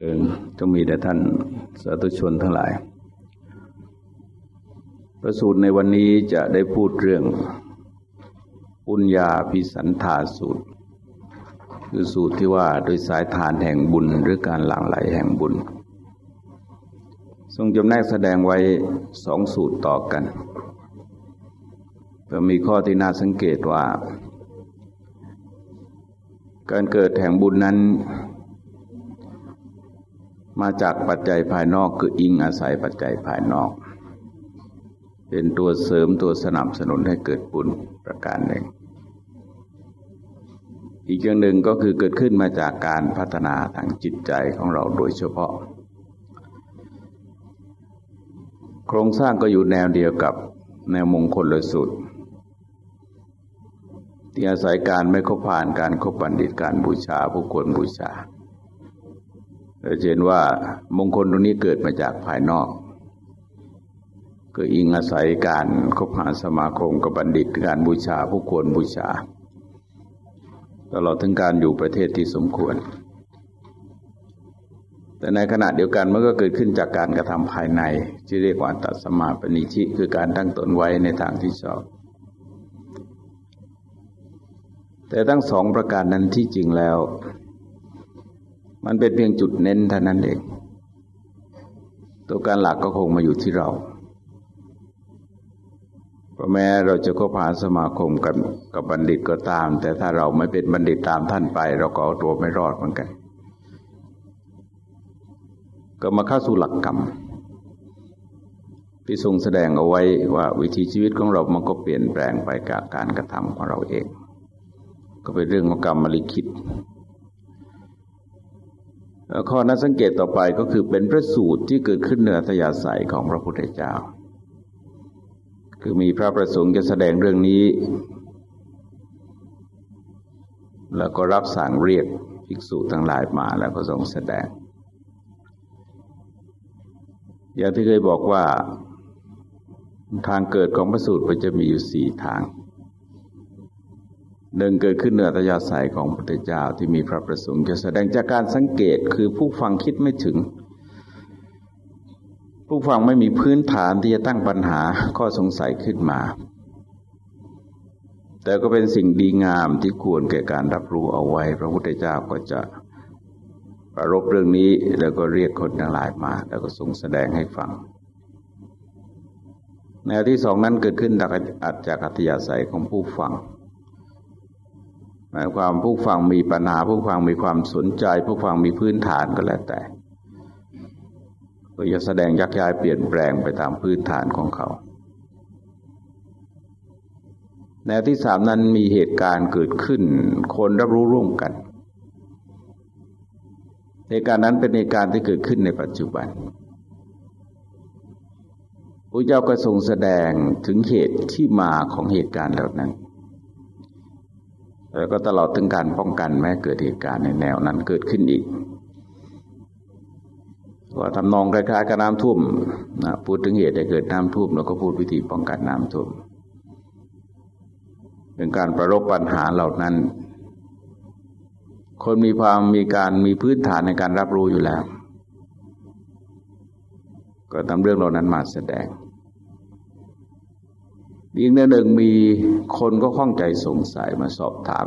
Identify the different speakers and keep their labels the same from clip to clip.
Speaker 1: เอิงก็มีแต่ท่านสาธุชนทั้งหลาย ประสูตรในวันนี้จะได้พูดเรื่องปุญญาพิสันธาสูตร คือสูตรที่ว่าโดยสายทานแห่งบุญหรือการหลั่งไหลแห่งบุญ ทรงจำแนกแสดงไว้สองสูตรต่อกันก็มีข้อที่น่าสังเกตว่า การเกิดแห่งบุญนั้น มาจากปัจจัยภายนอกคืออิงอาศัยปัจจัยภายนอก เป็นตัวเสริมตัวสนับสนุนให้เกิดบุญประการหนึ่ง อีกอย่างหนึ่งก็คือเกิดขึ้นมาจากการพัฒนาทางจิตใจของเราโดยเฉพาะ โครงสร้างก็อยู่แนวเดียวกับแนวมงคลเลยสุดที่อาศัยการไม่คบผ่านการคบบัณฑิตการบูชาผู้ควรบูชา เราเห็นว่ามงคลตรงนี้เกิดมาจากภายนอกก็อิงอาศัยการคบหาสมาคมกับบัณฑิตการบูชาผู้ควรบูชาตลอดถึงการอยู่ประเทศที่สมควร แต่ในขณะเดียวกันมันก็เกิดขึ้นจากการกระทำภายใน ที่เรียกว่าตัดสมาปณิชิคือการตั้งตนไว้ในทางที่ชอบ แต่ทั้งสองประการนั้นที่จริงแล้ว มันเป็นเพียงจุดเน้นเท่านั้นเอง ตัวการหลักก็คงมาอยู่ที่เราเพราะแม้เราจะก็ผ่านสมาคมกันกับบัณฑิตก็ตาม แต่ถ้าเราไม่เป็นบัณฑิตตามท่านไป เราก็เอาตัวไม่รอดเหมือนกัน ก็มาเข้าสู่หลักกรรมที่ทรงแสดงเอาไว้ว่าวิถีชีวิตของเรา มันก็เปลี่ยนแปลงไปกับการกระทำของเราเอง ก็เป็นเรื่องของกรรมมลิขิต ข้อนั้นสังเกตต่อไปก็คือเป็นพระสูตรที่เกิดขึ้นเหนือทยาศัยของพระพุทธเจ้า คือมีพระประสงค์จะแสดงเรื่องนี้ แล้วก็รับสั่งเรียกภิกษุทั้งหลายมาแล้วก็ทรงแสดง อย่างที่เคยบอกว่าทางเกิดของพระสูตรมันจะมีอยู่สี่ทาง หนึ่งเกิดขึ้นเหนือตยาศัยของพระพุทธเจ้าที่มีพระประสงค์จะแสดงจากการสังเกตคือผู้ฟังคิดไม่ถึง ผู้ฟังไม่มีพื้นฐานที่จะตั้งปัญหาข้อสงสัยขึ้นมา แต่ก็เป็นสิ่งดีงามที่ควรแก่การรับรู้เอาไว้ พระพุทธเจ้าก็จะประรบเรื่องนี้แล้วก็เรียกคนทั้งหลายมา แล้วก็ทรงแสดงให้ฟังแนวที่สองนั้นเกิดขึ้นจากอัจากอัตยาศัยของผู้ฟัง หมายความผู้ฟังมีปัญหาผู้ฟังมีความสนใจ ผู้ฟังมีพื้นฐานก็แล้วแต่ก็จะแสดงยักย้ายเปลี่ยนแปลงไปตามพื้นฐานของเขาแนวที่สามนั้นมีเหตุการณ์เกิดขึ้น คนรับรู้ร่วมกัน เหตุการณ์นั้นเป็นเหตุการณ์ที่เกิดขึ้นในปัจจุบันพระเจ้าก็ทรงแสดงถึงเหตุที่มาของเหตุการณ์เหล่านั้น แล้วก็ตลอดถึงการป้องกันแม้เกิดเหตุการณ์ในแนวนั้นเกิดขึ้นอีกว่าทำนองคล้ายๆกับน้ำท่วมนะพูดถึงเหตุให้เกิดน้ำท่วมแล้วก็พูดวิธีป้องกันน้ำท่วมเป็นการประรบปัญหาเหล่านั้น คนมีความมีการมีพื้นฐานในการรับรู้อยู่แล้ว ก็ทำเรื่องเหล่านั้นมาแสดง อีกในหนึ่งมีคนก็ข้องใจสงสัยมาสอบถาม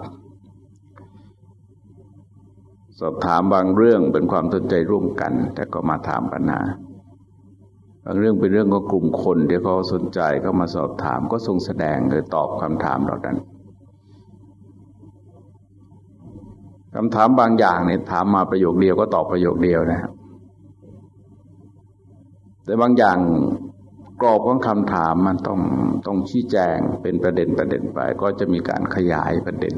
Speaker 1: สอบถามบางเรื่องเป็นความสนใจร่วมกัน แต่ก็มาถามปัญหาบางเรื่องเป็นเรื่องของกลุ่มคนที่เขาสนใจก็มาสอบถามก็ทรงแสดงหรือตอบคำถามเหล่านั้นคำถามบางอย่างเนี่ยถามมาประโยคเดียวก็ตอบประโยคเดียวนะครับแต่บางอย่าง กรอบของคำถามมันต้องต้องชี้แจงเป็นประเด็นประเด็นไป ก็จะมีการขยายประเด็น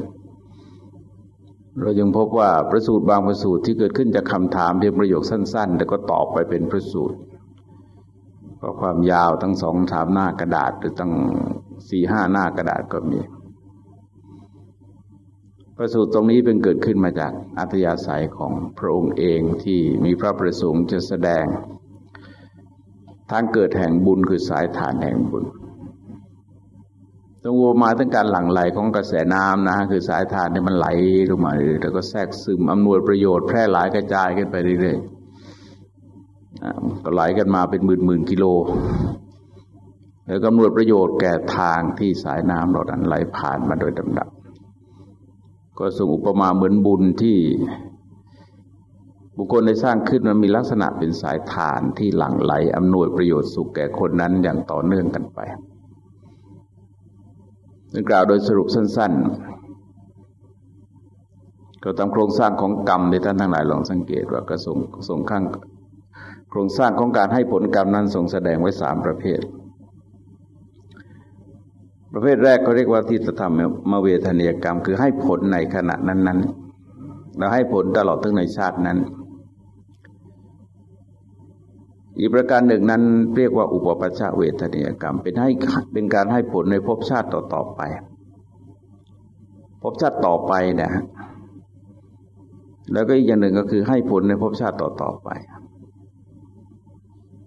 Speaker 1: เรายังพบว่าประสูตรบางประสูตรที่เกิดขึ้นจากคาถามเพียงประโยคสั้น ๆ แต่ก็ตอบไปเป็นประสูตรก็ความยาวทั้งสองสามหน้ากระดาษหรือตั้งสี่ห้าหน้ากระดาษก็มี ประสูตรตรงนี้เป็นเกิดขึ้นมาจากอัธยาศัยของพระองค์เองที่มีพระประสงค์จะแสดง ทางเกิดแห่งบุญคือสายฐานแห่งบุญต้องวัวมาตั้งการหลั่งไหลของกระแสน้ำนะคือสายทานที่มันไหลลงมาแล้วก็แทรกซึมอำนวยประโยชน์แพร่หลายกระจายขึ้นไปเรื่อยๆก็ไหลกันมาเป็นหมื่นหมื่นกิโล แล้วกำหนดประโยชน์แก่ทางที่สายน้ำเหล่านั้นไหลผ่านมาโดยลำดับ ก็ส่งอุปมาเหมือนบุญที่ บุคคลได้สร้างขึ้นมันมีลักษณะเป็นสายฐานที่หลั่งไหลอำนวยประโยชน์สุขแก่คนนั้นอย่างต่อเนื่องกันไปนึกกล่าวโดยสรุปสั้น ๆ ก็ตามโครงสร้างของกรรมในท่านทั้งหลายลองสังเกตว่าก็ส่งส่งข้างโครงสร้างของการให้ผลกรรมนั้นทรงแสดงไว้สามประเภท ประเภทแรกเขาเรียกว่าทิฏฐธรรมมาเวทนียกรรม คือให้ผลในขณะนั้นๆแล้วให้ผลตลอดทั้งในชาตินั้น อีกประการหนึ่งนั้นเรียกว่าอุปปัชชาเวทนียกรรม เป็นให้เป็นการให้ผลในภพชาติต่อๆไปภพชาติต่อไปนะแล้วก็อีกอย่างหนึ่งก็คือให้ผลในภพชาติต่อๆไป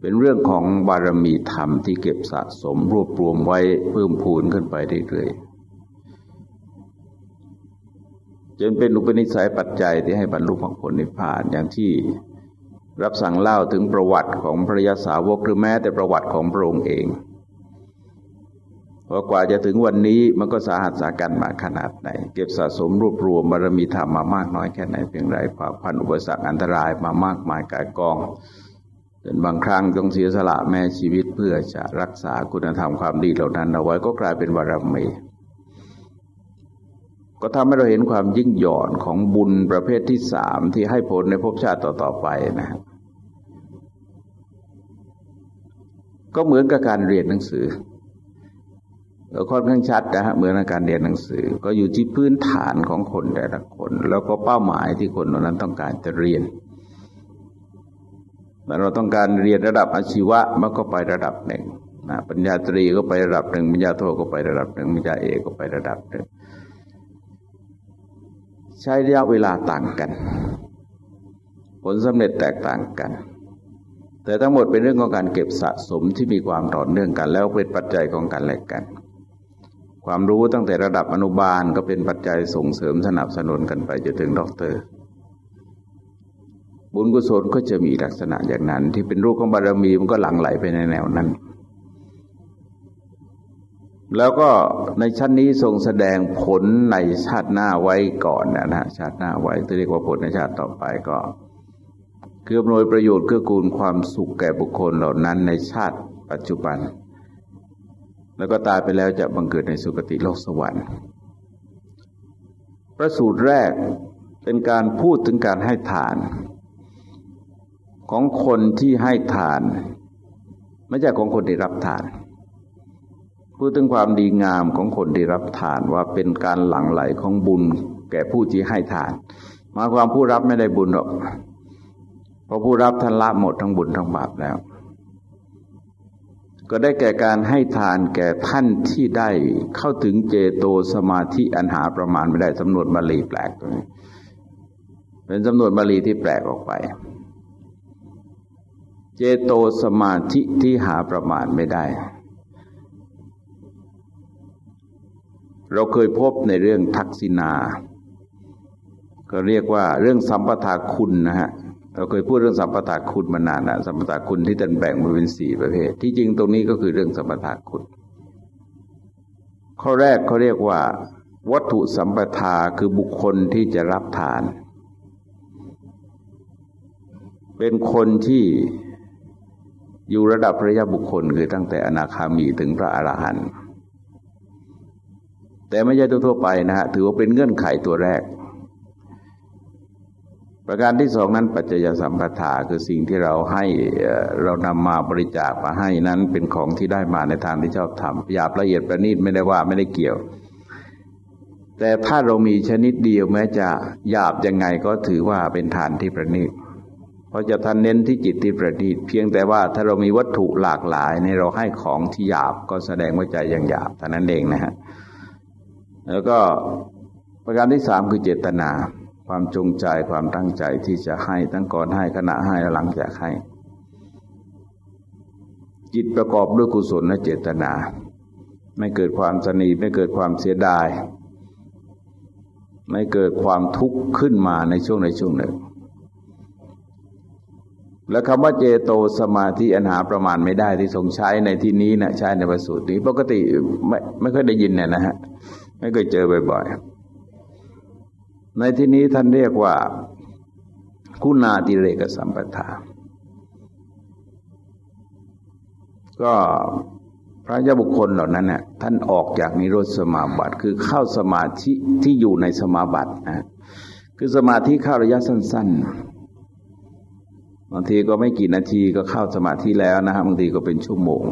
Speaker 1: เป็นเรื่องของบารมีธรรมที่เก็บสะสมรวบรวมไว้เพิ่มพูนขึ้นไปเรื่อยๆจนเป็นอุปนิสัยปัจจัยที่ให้บรรลุมรรคผลนิพพานอย่างที่ รับสั่งเล่าถึงประวัติของพระยาสาวกหรือแม้แต่ประวัติของพระองค์เองว่ากว่าจะถึงวันนี้มันก็สาหัสสากันมาขนาดไหน เก็บสะสมรวบรวมบารมีธรรมมามากน้อยแค่ไหนเพียงไรผ่าพันอุปสรรคอันตรายมามากมายกายกองจนบางครั้งต้องเสียสละแม่ชีวิตเพื่อจะรักษาคุณธรรมความดีเหล่านั้นเอาไว้ก็กลายเป็นบารมี ก็ทำให้เราเห็นความยิ่งหย่อนของบุญประเภทที่สามที่ให้ผลในภพชาติต่อๆไปนะก็เหมือนกับการเรียนหนังสือค่อนข้างชัดนะฮะเหมือนการเรียนหนังสือ ก็อยู่ที่พื้นฐานของคนแต่ละคน แล้วก็เป้าหมายที่คนนั้นต้องการจะเรียนเราต้องการเรียนระดับอาชีวะมันก็ไประดับหนึ่งนะปัญญาตรีก็ไประดับหนึ่งปัญญาโทก็ไประดับหนึ่งปัญญาเอกก็ไประดับหนึ่ง ใช้ระยะเวลาต่างกัน ผลสำเร็จแตกต่างกัน แต่ทั้งหมดเป็นเรื่องของการเก็บสะสมที่มีความต่อเนื่องกัน แล้วเป็นปัจจัยของกันและกัน ความรู้ตั้งแต่ระดับอนุบาลก็เป็นปัจจัยส่งเสริมสนับสนุนกันไปจนถึงด็อกเตอร์บุญกุศลก็จะมีลักษณะอย่างนั้น ที่เป็นรูปของบารมีมันก็หลั่งไหลไปในแนวนั้น แล้วก็ในชั้นนี้ทรงแสดงผลในชาติหน้าไว้ก่อนนะนะชาติหน้าไว้ที่เรียกว่าผลในชาติต่อไปก็คืออำนวยประโยชน์เกื้อกูลความสุขแก่บุคคลเหล่านั้นในชาติปัจจุบัน แล้วก็ตายไปแล้วจะบังเกิดในสุคติโลกสวรรค์ประสูตรแรกเป็นการพูดถึงการให้ทาน ของคนที่ให้ทาน ไม่ใช่ของคนที่รับทาน พูดถึงความดีงามของคนที่รับทานว่าเป็นการหลั่งไหลของบุญ แก่ผู้ที่ให้ทาน มาความผู้รับไม่ได้บุญหรอกเพราะผู้รับท่านละหมดทั้งบุญทั้งบาปแล้ว ก็ได้แก่การให้ทานแก่ท่านที่ได้เข้าถึงเจโตสมาธิอันหาประมาณไม่ได้สำนวนบาลีแปลกตรงนี้เป็นสำนวนบาลีที่แปลกออกไป เจโตสมาธิที่หาประมาณไม่ได้ เราเคยพบในเรื่องทักษิณาก็เรียกว่าเรื่องสัมปทาคุณนะฮะเราเคยพูดเรื่องสัมปทาคุณมานานนะสัมปทาคุณที่ท่านแบ่งมาเป็นสี่ประเภท ที่จริงตรงนี้ก็คือเรื่องสัมปทาคุณ ข้อแรกเขาเรียกว่า วัตถุสัมปทาคือบุคคลที่จะรับทาน เป็นคนที่อยู่ระดับพระยาบุคคล คือตั้งแต่อนาคามีถึงพระอรหันต์ แต่ไม่ใช่ทั่วไปนะฮะถือว่าเป็นเงื่อนไขตัวแรก ประการที่สองนั้น ปัจจยสัมปทาคือสิ่งที่เราให้เรานำมาบริจาคมาให้นั้นเป็นของที่ได้มาในทางที่ชอบทำหยาบละเอียดประณีตไม่ได้ว่าไม่ได้เกี่ยว แต่ถ้าเรามีชนิดเดียวแม้จะหยาบยังไงก็ถือว่าเป็นฐานที่ประณีตเพราะจะท่านเน้นที่จิตที่ประณีตเพียงแต่ว่าถ้าเรามีวัตถุหลากหลายในเราให้ของที่หยาบก็แสดงว่าใจยังหยาบเท่านั้นเองนะฮะ แล้วก็ประการที่สามคือเจตนา ความจงใจความตั้งใจที่จะให้ตั้งก่อนให้ขณะให้และหลังจากให้ จิตประกอบด้วยกุศลและเจตนา ไม่เกิดความสนีไม่เกิดความเสียดาย ไม่เกิดความทุกข์ขึ้นมาในช่วงในช่วงหนึ่ง แล้วคำว่าเจโตสมาธิอันหาประมาณไม่ได้ที่ทรงใช้ในที่นี้นะใช้ในประสูตรนี้ ปกติไม่ไม่เคยได้ยินเนี่ยนะฮะ ไม่เคยเจอบ่อยๆ ในที่นี้ท่านเรียกว่า คุณาติเรกสัมปทา ก็พระยาบุคคลเหล่านั้นเนี่ยท่านออกจากนิโรธสมาบัติคือเข้าสมาธิที่อยู่ในสมาบัตินะคือสมาธิเข้าระยะสั้น ๆ บางทีก็ไม่กี่นาทีก็เข้าสมาธิแล้วนะฮะบางทีก็เป็นชั่วโมง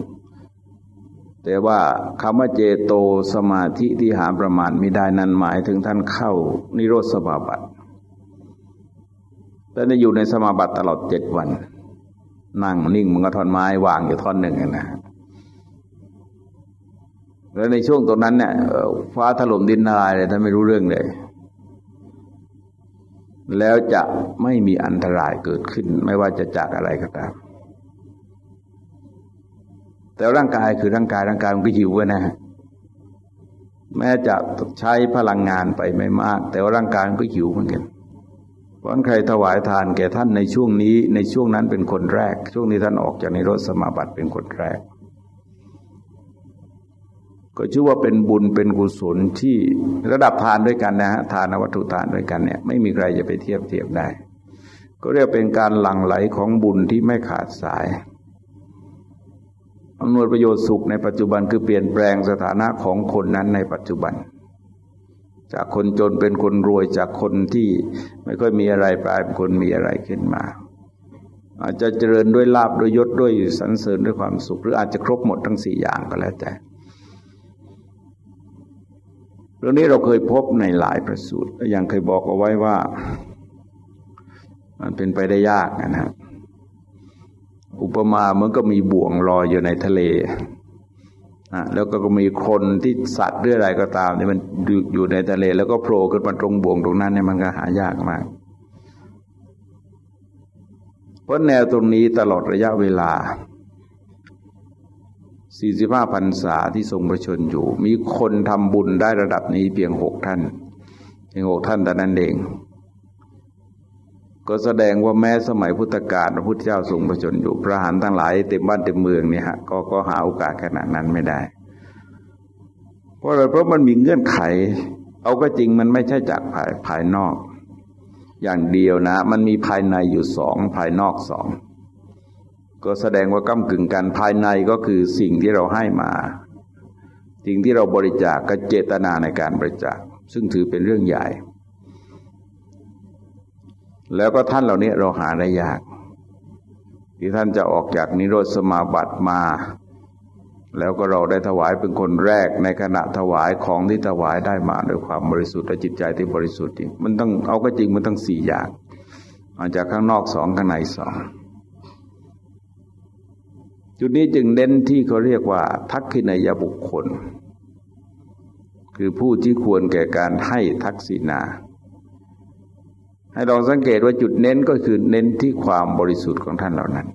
Speaker 1: แต่ว่าคำว่าเจโตสมาธิที่หาประมาณไม่ได้นั้นหมายถึงท่านเข้านิโรธสมาบัติแต่ได้อยู่ในสมาบัติตลอดเจ็ดวัน นั่งนิ่งมันก็ท่อนไม้วางอยู่ท่อนหนึ่งนะแล้วในช่วงตรงนั้นเนี่ยฟ้าถล่มดินนายเลยท่านไม่รู้เรื่องเลย แล้วจะไม่มีอันตรายเกิดขึ้น ไม่ว่าจะจากอะไรก็ตาม แต่ร่างกายคือร่างกายร่างกายมันก็หิวนะฮะแม้จะใช้พลังงานไปไม่มาก แต่ว่าร่างกายมันก็หิวเหมือนกันเพราะใครถวายทานแก่ท่านในช่วงนี้ ในช่วงนั้นเป็นคนแรก ช่วงนี้ท่านออกจากในรถสมาบัติเป็นคนแรก ก็ชื่อว่าเป็นบุญเป็นกุศลที่ระดับทานด้วยกันนะฮะทานวัตถุทานด้วยกันเนี่ย ไม่มีใครจะไปเทียบเทียบได้ ก็เรียกเป็นการหลั่งไหลของบุญที่ไม่ขาดสาย อำนวยประโยชน์สุขในปัจจุบันคือเปลี่ยนแปลงสถานะของคนนั้นในปัจจุบัน จากคนจนเป็นคนรวยจากคนที่ไม่ค่อยมีอะไรกลายเป็นคนมีอะไรขึ้นมา อาจจะเจริญด้วยลาบด้วยยศด้วยสรรเสริญด้วยความสุข หรืออาจจะครบหมดทั้งสี่อย่างก็แล้วแต่เรื่องนี้เราเคยพบในหลายประสูตรอย่างเคยบอกเอาไว้ว่า มันเป็นไปได้ยากนะครับ อุปมาเหมือนก็มีบ่วงลอยอยู่ในทะเลนะแล้วก็มีคนที่สัตว์หรืออะไรก็ตามเนี่ยมันอยู่ในทะเล แล้วก็โผล่ขึ้นมาตรงบ่วงตรงนั้นเนี่ยมันก็หายากมาก เพราะแนวตรงนี้ตลอดระยะเวลา 45พรรษาที่ทรงประชนอยู่ มีคนทำบุญได้ระดับนี้เพียงหกท่านเพียงหกท่านแต่นั้นเอง ก็แสดงว่าแม้สมัยพุทธกาลพระพุทธเจ้าทรงประชนอยู่พระหานทั้งหลายเต็มบ้านเต็มเมืองเนี่ยฮะก็ก็หาโอกาสขนาดนั้นไม่ได้ เพราะอะไรเพราะมันมีเงื่อนไข เอาก็จริงมันไม่ใช่จากภายภายนอก อย่างเดียวนะ มันมีภายในอยู่สองภายนอกสองก็แสดงว่าก้ากึ่งกันภายในก็คือสิ่งที่เราให้มา สิ่งที่เราบริจาคกก็เจตนาในการบริจาคซึ่งถือเป็นเรื่องใหญ่ แล้วก็ท่านเหล่านี้เราหาได้ยาก ที่ท่านจะออกจากนิโรธสมาบัติมา แล้วก็เราได้ถวายเป็นคนแรกในขณะถวายของที่ถวายได้มาด้วยความบริสุทธิ์และจิตใจที่บริสุทธิ์มันต้องเอาก็จริงมันต้องสี่อย่างอาจากข้างนอกสองข้างในสองจุดนี้จึงเน้นที่เขาเรียกว่า ทักขินายบุคคล คือผู้ที่ควรแก่การให้ทักษิณา ให้ลองสังเกตว่าจุดเน้นก็คือเน้นที่ความบริสุทธิ์ของท่านเหล่านั้น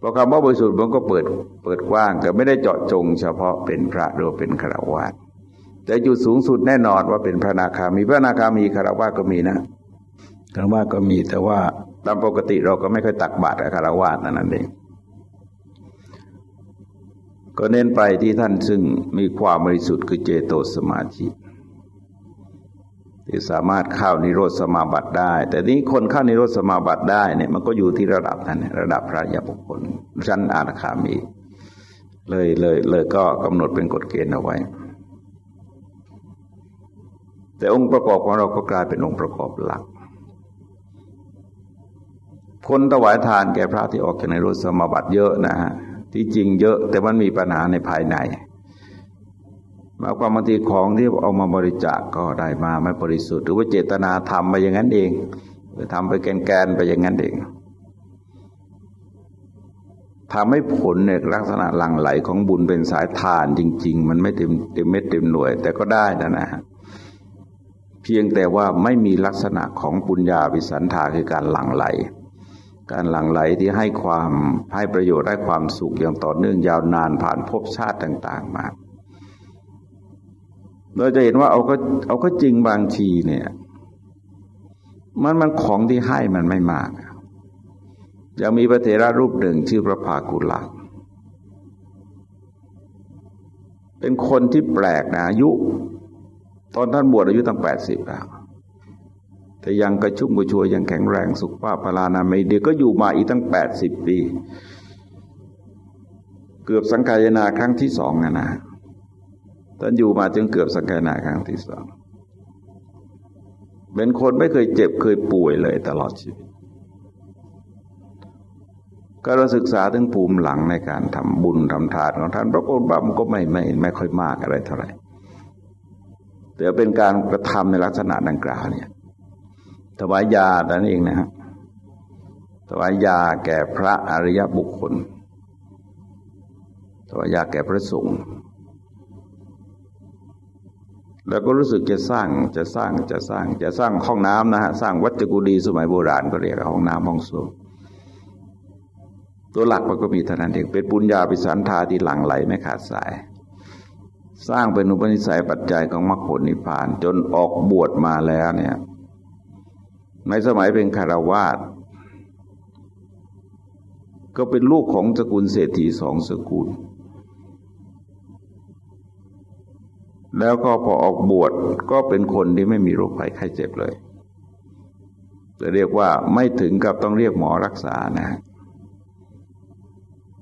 Speaker 1: พอคำว่าบริสุทธิ์มันก็เปิดเปิดกว้างแต่ไม่ได้เจาะจง เฉพาะเป็นพระหรือเป็นฆราวาสแต่จุดสูงสุดแน่นอนว่าเป็นพระนาคามีพระนาคามีฆราวาสก็มีนะฆราวาสก็มีแต่ว่าตามปกติเราก็ไม่ค่อยตักบาตรกับฆราวาสนั่นเองก็เน้นไปที่ท่านซึ่งมีความบริสุทธิ์คือเจโตสมาธิ ที่สามารถเข้านิโรธสมาบัติได้ แต่นี้คนเข้านิโรธสมาบัติได้เนี่ยมันก็อยู่ที่ระดับนั้นระดับพระยาบุคคลชั้นอาณาคามี เลยเลยเลยก็กำหนดเป็นกฎเกณฑ์เอาไว้ แต่องค์ประกอบของเราก็กลายเป็นองค์ประกอบหลัก คนถวายทานแก่พระที่ออกจากในรถสมาบัติเยอะนะฮะที่จริงเยอะแต่มันมีปัญหาในภายใน มาความบางทีของที่เอามาบริจาคกก็ได้มาไม่บริสุทธิ์ หรือว่าเจตนาทำไปอย่างนั้นเองหรือทำไปแกนๆไปอย่างนั้นเองทำให้ผลในลักษณะหลั่งไหลของบุญเป็นสายทานจริง ๆ มันไม่เต็มเต็มเม็ดเต็มหน่วย แต่ก็ได้นะนะเพียงแต่ว่าไม่มีลักษณะของปุญญาวิสันธาคือการหลั่งไหล การหลั่งไหลที่ให้ความให้ประโยชน์ได้ความสุขอย่างต่อเนื่องยาวนานผ่านภพชาติต่าง ๆ มา เราจะเห็นว่าเอาก็เอาก็จริงบางทีเนี่ย มันมันของที่ให้มันไม่มากยังมีพระเถระรูปหนึ่งชื่อพระภากุลาเป็นคนที่แปลกนะอายุ ตอนท่านบวชอายุตั้งแปดสิบแล้วแต่ยังกระชุ่มกระชวยยังแข็งแรงสุขภาพพลานาไม่ดีก็อยู่มาอีกตั้งแปดสิบปี เกือบสังกายนาครั้งที่สองนะนะ ท่านอยู่มาจนเกือบสังกายนาครั้งที่สองเป็นคนไม่เคยเจ็บเคยป่วยเลยตลอดชีวิตก็เราศึกษาถึงภูมิหลังในการทำบุญทำทานของท่านพระโกฏบัมก็ไม่ไม่ไม่ค่อยมากอะไรเท่าไหร่แต่เป็นการกระทำในลักษณะดังกล่าวเนี่ยถวายยาแต่นั่นเองนะฮะถวายยาแก่พระอริยบุคคลถวายยาแก่พระสงฆ์ แล้วก็รู้สึกจะสร้างจะสร้างจะสร้างจะสร้างห้องน้ำนะฮะสร้างวัจกุดีสมัยโบราณก็เรียกห้องน้ำห้องส้วมตัวหลักมันก็มีเท่านั้นเองเป็นปุญญาปิสันธาที่หลั่งไหลไม่ขาดสาย สร้างเป็นอุปนิสัยปัจจัยของมรรคผลนิพพาน จนออกบวชมาแล้วเนี่ย ในสมัยเป็นคารวาสก็เป็นลูกของสกุลเศรษฐีสองสกุล แล้วก็พอออกบวชก็เป็นคนที่ไม่มีโรคภัยไข้เจ็บเลยจะเรียกว่าไม่ถึงกับต้องเรียกหมอรักษานะ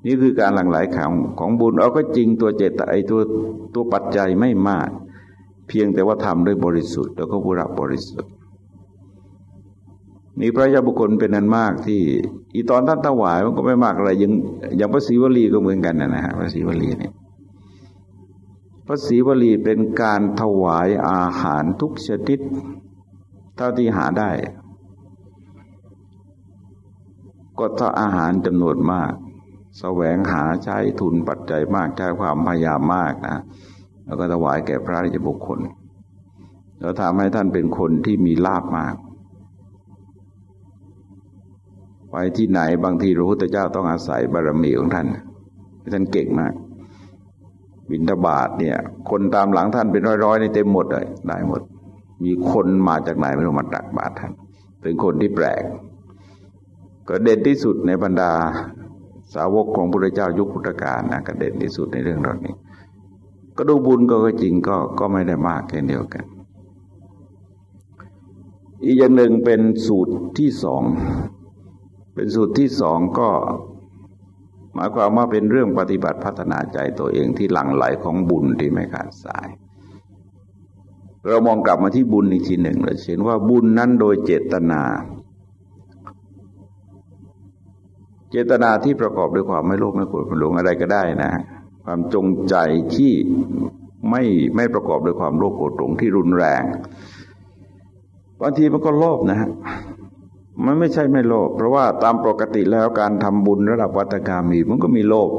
Speaker 1: นี่คือการหลั่งไหลของของบุญเอาก็จริงตัวเจตไอตัวตัวปัจจัยไม่มาก เพียงแต่ว่าทำด้วยบริสุทธิ์ แล้วก็บุรับบริสุทธิ์มีพระยาบุคคลเป็นนันมากที่ อีตอนท่านถวายมันก็ไม่มากอะไรยังอย่างพระศรีวลีก็เหมือนกันนะฮะพระศรีวลีเนี่ย พระศรีวลีเป็นการถวายอาหารทุกชนิดเท่าที่หาได้ ก็ถ้าอาหารจำนวนมากแสวงหาใช้ทุนปัจจัยมากใช้ความพยายามมากนะแล้วก็ถวายแก่พระราชบุคคลแล้วทำให้ท่านเป็นคนที่มีลาบมาก ไปที่ไหนบางทีระพุทธเจ้าต้องอาศัยบารมีของท่าน ท่านเก่งมาก บินทบาทเนี่ย คนตามหลังท่านเป็นร้อยๆในเต็มหมดเลยได้หมด มีคนมาจากไหนไม่รู้มาตักบาตรท่านเป็นคนที่แปลก ก็เด่นที่สุดในบรรดาสาวกของพระเจ้ายุคพุทธกาลนะกระเด็นที่สุดในเรื่องเหล่านี้ ก็ดูบุญก็จริงก็ก็ไม่ได้มากแค่เดียวกัน อีกอย่างหนึ่งเป็นสูตรที่สองเป็นสูตรที่สองก็ หมายความว่าเป็นเรื่องปฏิบัติพัฒนาใจตัวเองที่หลั่งไหลของบุญที่ไม่ขาดสาย เรามองกลับมาที่บุญอีกทีหนึ่งเราเห็นว่าบุญนั้นโดยเจตนา เจตนาที่ประกอบด้วยความไม่โลภไม่โกรธไม่หลงอะไรก็ได้นะ ความจงใจที่ไม่ไม่ประกอบด้วยความโลภโกรธหลงที่รุนแรงบางทีมันก็โลภนะฮะ มันไม่ใช่ไม่โลภเพราะว่าตามปกติแล้วการทำบุญระดับวัตกรรมี มันก็มีโลภ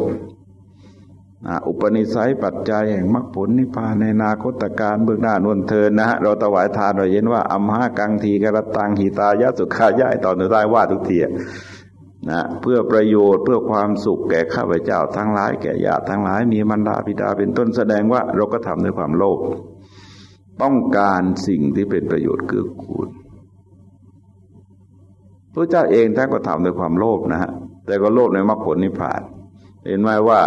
Speaker 1: อุปนิสัยปัจจัยแห่งมรรคผลนิพพานในนาคตการเบื้องหน้านวลเทินนะฮะเราถวายทานเราเห็นว่าอัมหากังทีกระตังหิตายะสุขายะต่อนนี้ได้ว่าทุกทีนะเพื่อประโยชน์เพื่อความสุขแก่ข้าพเจ้าทั้งหลายแก่ญาติทั้งหลายมีมันดาพิดาเป็นต้นแสดงว่าเราก็ทำด้วยความโลภต้องการสิ่งที่เป็นประโยชน์เกื้อกูล พระเจ้าเองท่านก็ทำด้วยความโลภนะฮะแต่ก็โลภในมรรคผลนิพพาน เห็นไหมว่า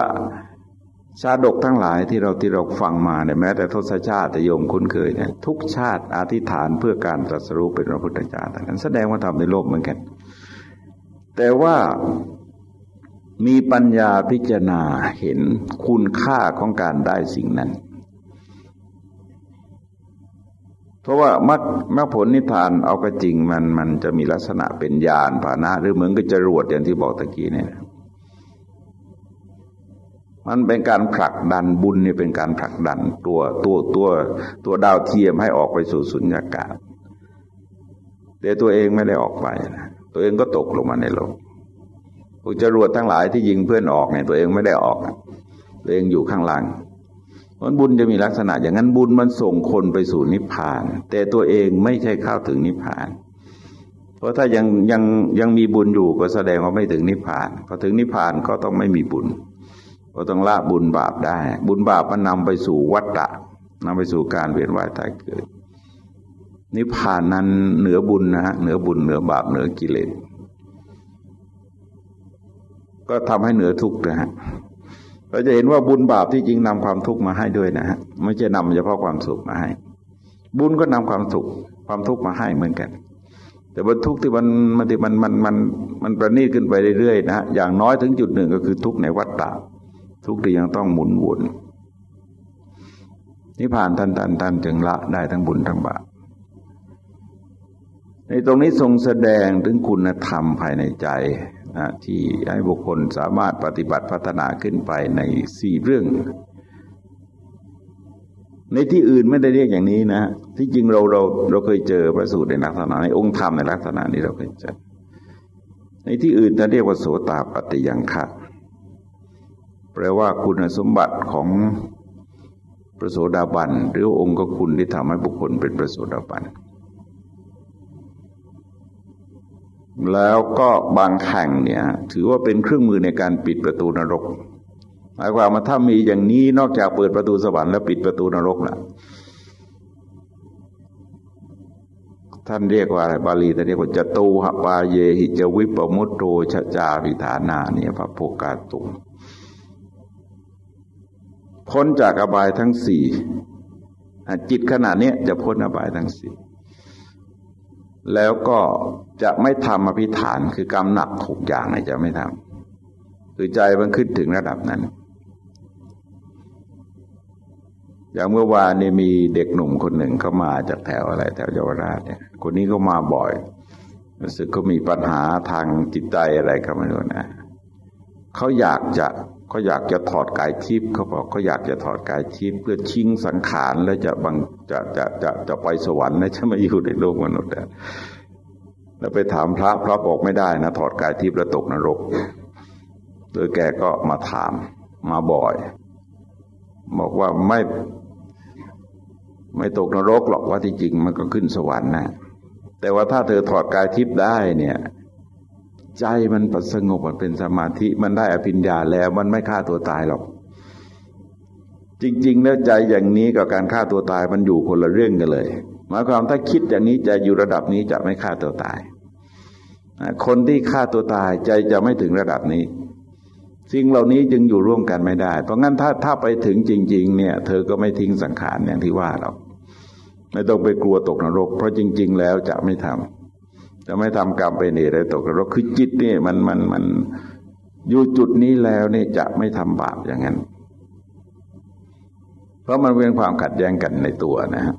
Speaker 1: ชาดกทั้งหลายที่เราที่เราฟังมาเนี่ยแม้แต่ทศชาติโยมคุ้นเคยเนี่ยทุกชาติอธิษฐานเพื่อการตรัสรู้เป็นพระพุทธเจ้าแต่นั้นแสดงว่าทำในโลภเหมือนกัน แต่ว่ามีปัญญาพิจารณาเห็นคุณค่าของการได้สิ่งนั้น เพราะว่ามรรคมรรคผลนิพพานเอาก็จริงมันมันจะมีลักษณะเป็นยานผานะ หรือเหมือนกับจรวดอย่างที่บอกตะกี้เนี่ยมันเป็นการผลักดันบุญเนี่ยเป็นการผลักดันตัวตัวตัวตัวดาวเทียมให้ออกไปสู่สุญญากาศแต่ตัวเองไม่ได้ออกไปนะตัวเองก็ตกลงมาในโลกพวกจรวดทั้งหลายที่ยิงเพื่อนออกเนี่ยตัวเองไม่ได้ออก ตัวเองอยู่ข้างล่าง มันบุญจะมีลักษณะ อย่างนั้นบุญมันส่งคนไปสู่นิพพาน แต่ตัวเองไม่ใช่เข้าถึงนิพพาน เพราะถ้ายังยังยังมีบุญอยู่ก็แสดงว่าไม่ถึงนิพพานพอถึงนิพพานก็ต้องไม่มีบุญ ก็ต้องละบุญบาปได้ บุญบาปมันนำไปสู่วัฏฏะนำไปสู่การเวียนว่ายตายเกิด นิพพานนั้นเหนือบุญนะฮะเหนือบุญเหนือบาปเหนือกิเลสก็ทำให้เหนือทุกข์นะฮะ เราจะเห็นว่าบุญบาปที่จริงนำความทุกข์มาให้ด้วยนะฮะไม่ใช่นำเฉพาะความสุขมาให้ บุญก็นำความสุขความทุกข์มาให้เหมือนกัน แต่บรรทุกที่มันมันมันมันมันมันประณีตขึ้นไปเรื่อยๆนะฮะอย่างน้อยถึงจุดหนึ่งก็คือทุกข์ในวัฏฏะทุกข์ที่ยังต้องหมุนวนนิพพานท่านท่านท่านจึงละได้ทั้งบุญทั้งบาปในตรงนี้ทรงแสดงถึงคุณธรรมภายในใจ ที่ให้บุคคลสามารถปฏิบัติพัฒนาขึ้นไปในสี่เรื่อง ในที่อื่นไม่ได้เรียกอย่างนี้นะ ที่จริงเราเราเราเคยเจอพระสูตรในลักษณะในองค์ธรรมในลักษณะนี้เราเคยเจอ ในที่อื่นจะเรียกว่าโสตาปฏิยังคะแปลว่าคุณสมบัติของพระโสดาบัน หรือองค์ก็คุณที่ทำให้บุคคลเป็นพระโสดาบัน แล้วก็บางแห่งเนี่ย ถือว่าเป็นเครื่องมือในการปิดประตูนรกหมายความว่าถ้ามีอย่างนี้นอกจากเปิดประตูสวรรค์แล้วปิดประตูนรกนะท่านเรียกว่าอะไรบาลีท่านเรียกว่าจตูหปาเยหิจวิปมุตโตชจาริฐานาเนี่ยพระโพกาตุงพ้นจากอบายทั้งสี่จิตขณะนี้จะพ้นอบายทั้งสี่ แล้วก็จะไม่ทำอภิฐานคือกรรมหนักหกอย่างจะไม่ทำคือใจมันขึ้นถึงระดับนั้น อย่างเมื่อวานนี่มีเด็กหนุ่มคนหนึ่งเขามาจากแถวอะไรแถวเยาวราชเนี่ย คนนี้ก็มาบ่อยรู้สึกเขามีปัญหาทางจิตใจอะไรก็ไม่รู้นะเขาอยากจะ เขาอยากจะถอดกายทิพย์เขาบอกเขาอยากจะถอดกายทิพย์เพื่อชิงสังขารแล้วจะบังจะจะจะจะไปสวรรค์แล้วจะมาอยู่ในโลกมนุษย์แล้วไปถามพระพระบอกไม่ได้นะถอดกายทิพย์แล้วตกนรก โดยแกก็มาถามมาบ่อย บอกว่าไม่ ไม่ตกนรกหรอกว่าที่จริงมันก็ขึ้นสวรรค์นะแต่ว่าถ้าเธอถอดกายทิพย์ได้เนี่ย ใจมันปสงบมันเป็นสมาธิมันได้อภิญญาแล้ว มันไม่ฆ่าตัวตายหรอก จริง ๆ แล้วใจอย่างนี้กับการฆ่าตัวตายมันอยู่คนละเรื่องกันเลยหมายความถ้าคิดอย่างนี้ใจอยู่ระดับนี้จะไม่ฆ่าตัวตาย คนที่ฆ่าตัวตายใจจะไม่ถึงระดับนี้สิ่งเหล่านี้จึงอยู่ร่วมกันไม่ได้ เพราะงั้นถ้าถ้าไปถึงจริง ๆ เนี่ย เธอก็ไม่ทิ้งสังขารอย่างที่ว่าหรอกไม่ต้องไปกลัวตกนรก เพราะจริง ๆ แล้วจะไม่ทำ จะไม่ทำกรรมเป็นเหตุอะไรตกนรกคือจิตนี่มันมันมันอยู่จุดนี้แล้วนี่จะไม่ทำบาปอย่างนั้น เพราะมันเป็นความขัดแย้งกันในตัวนะฮะ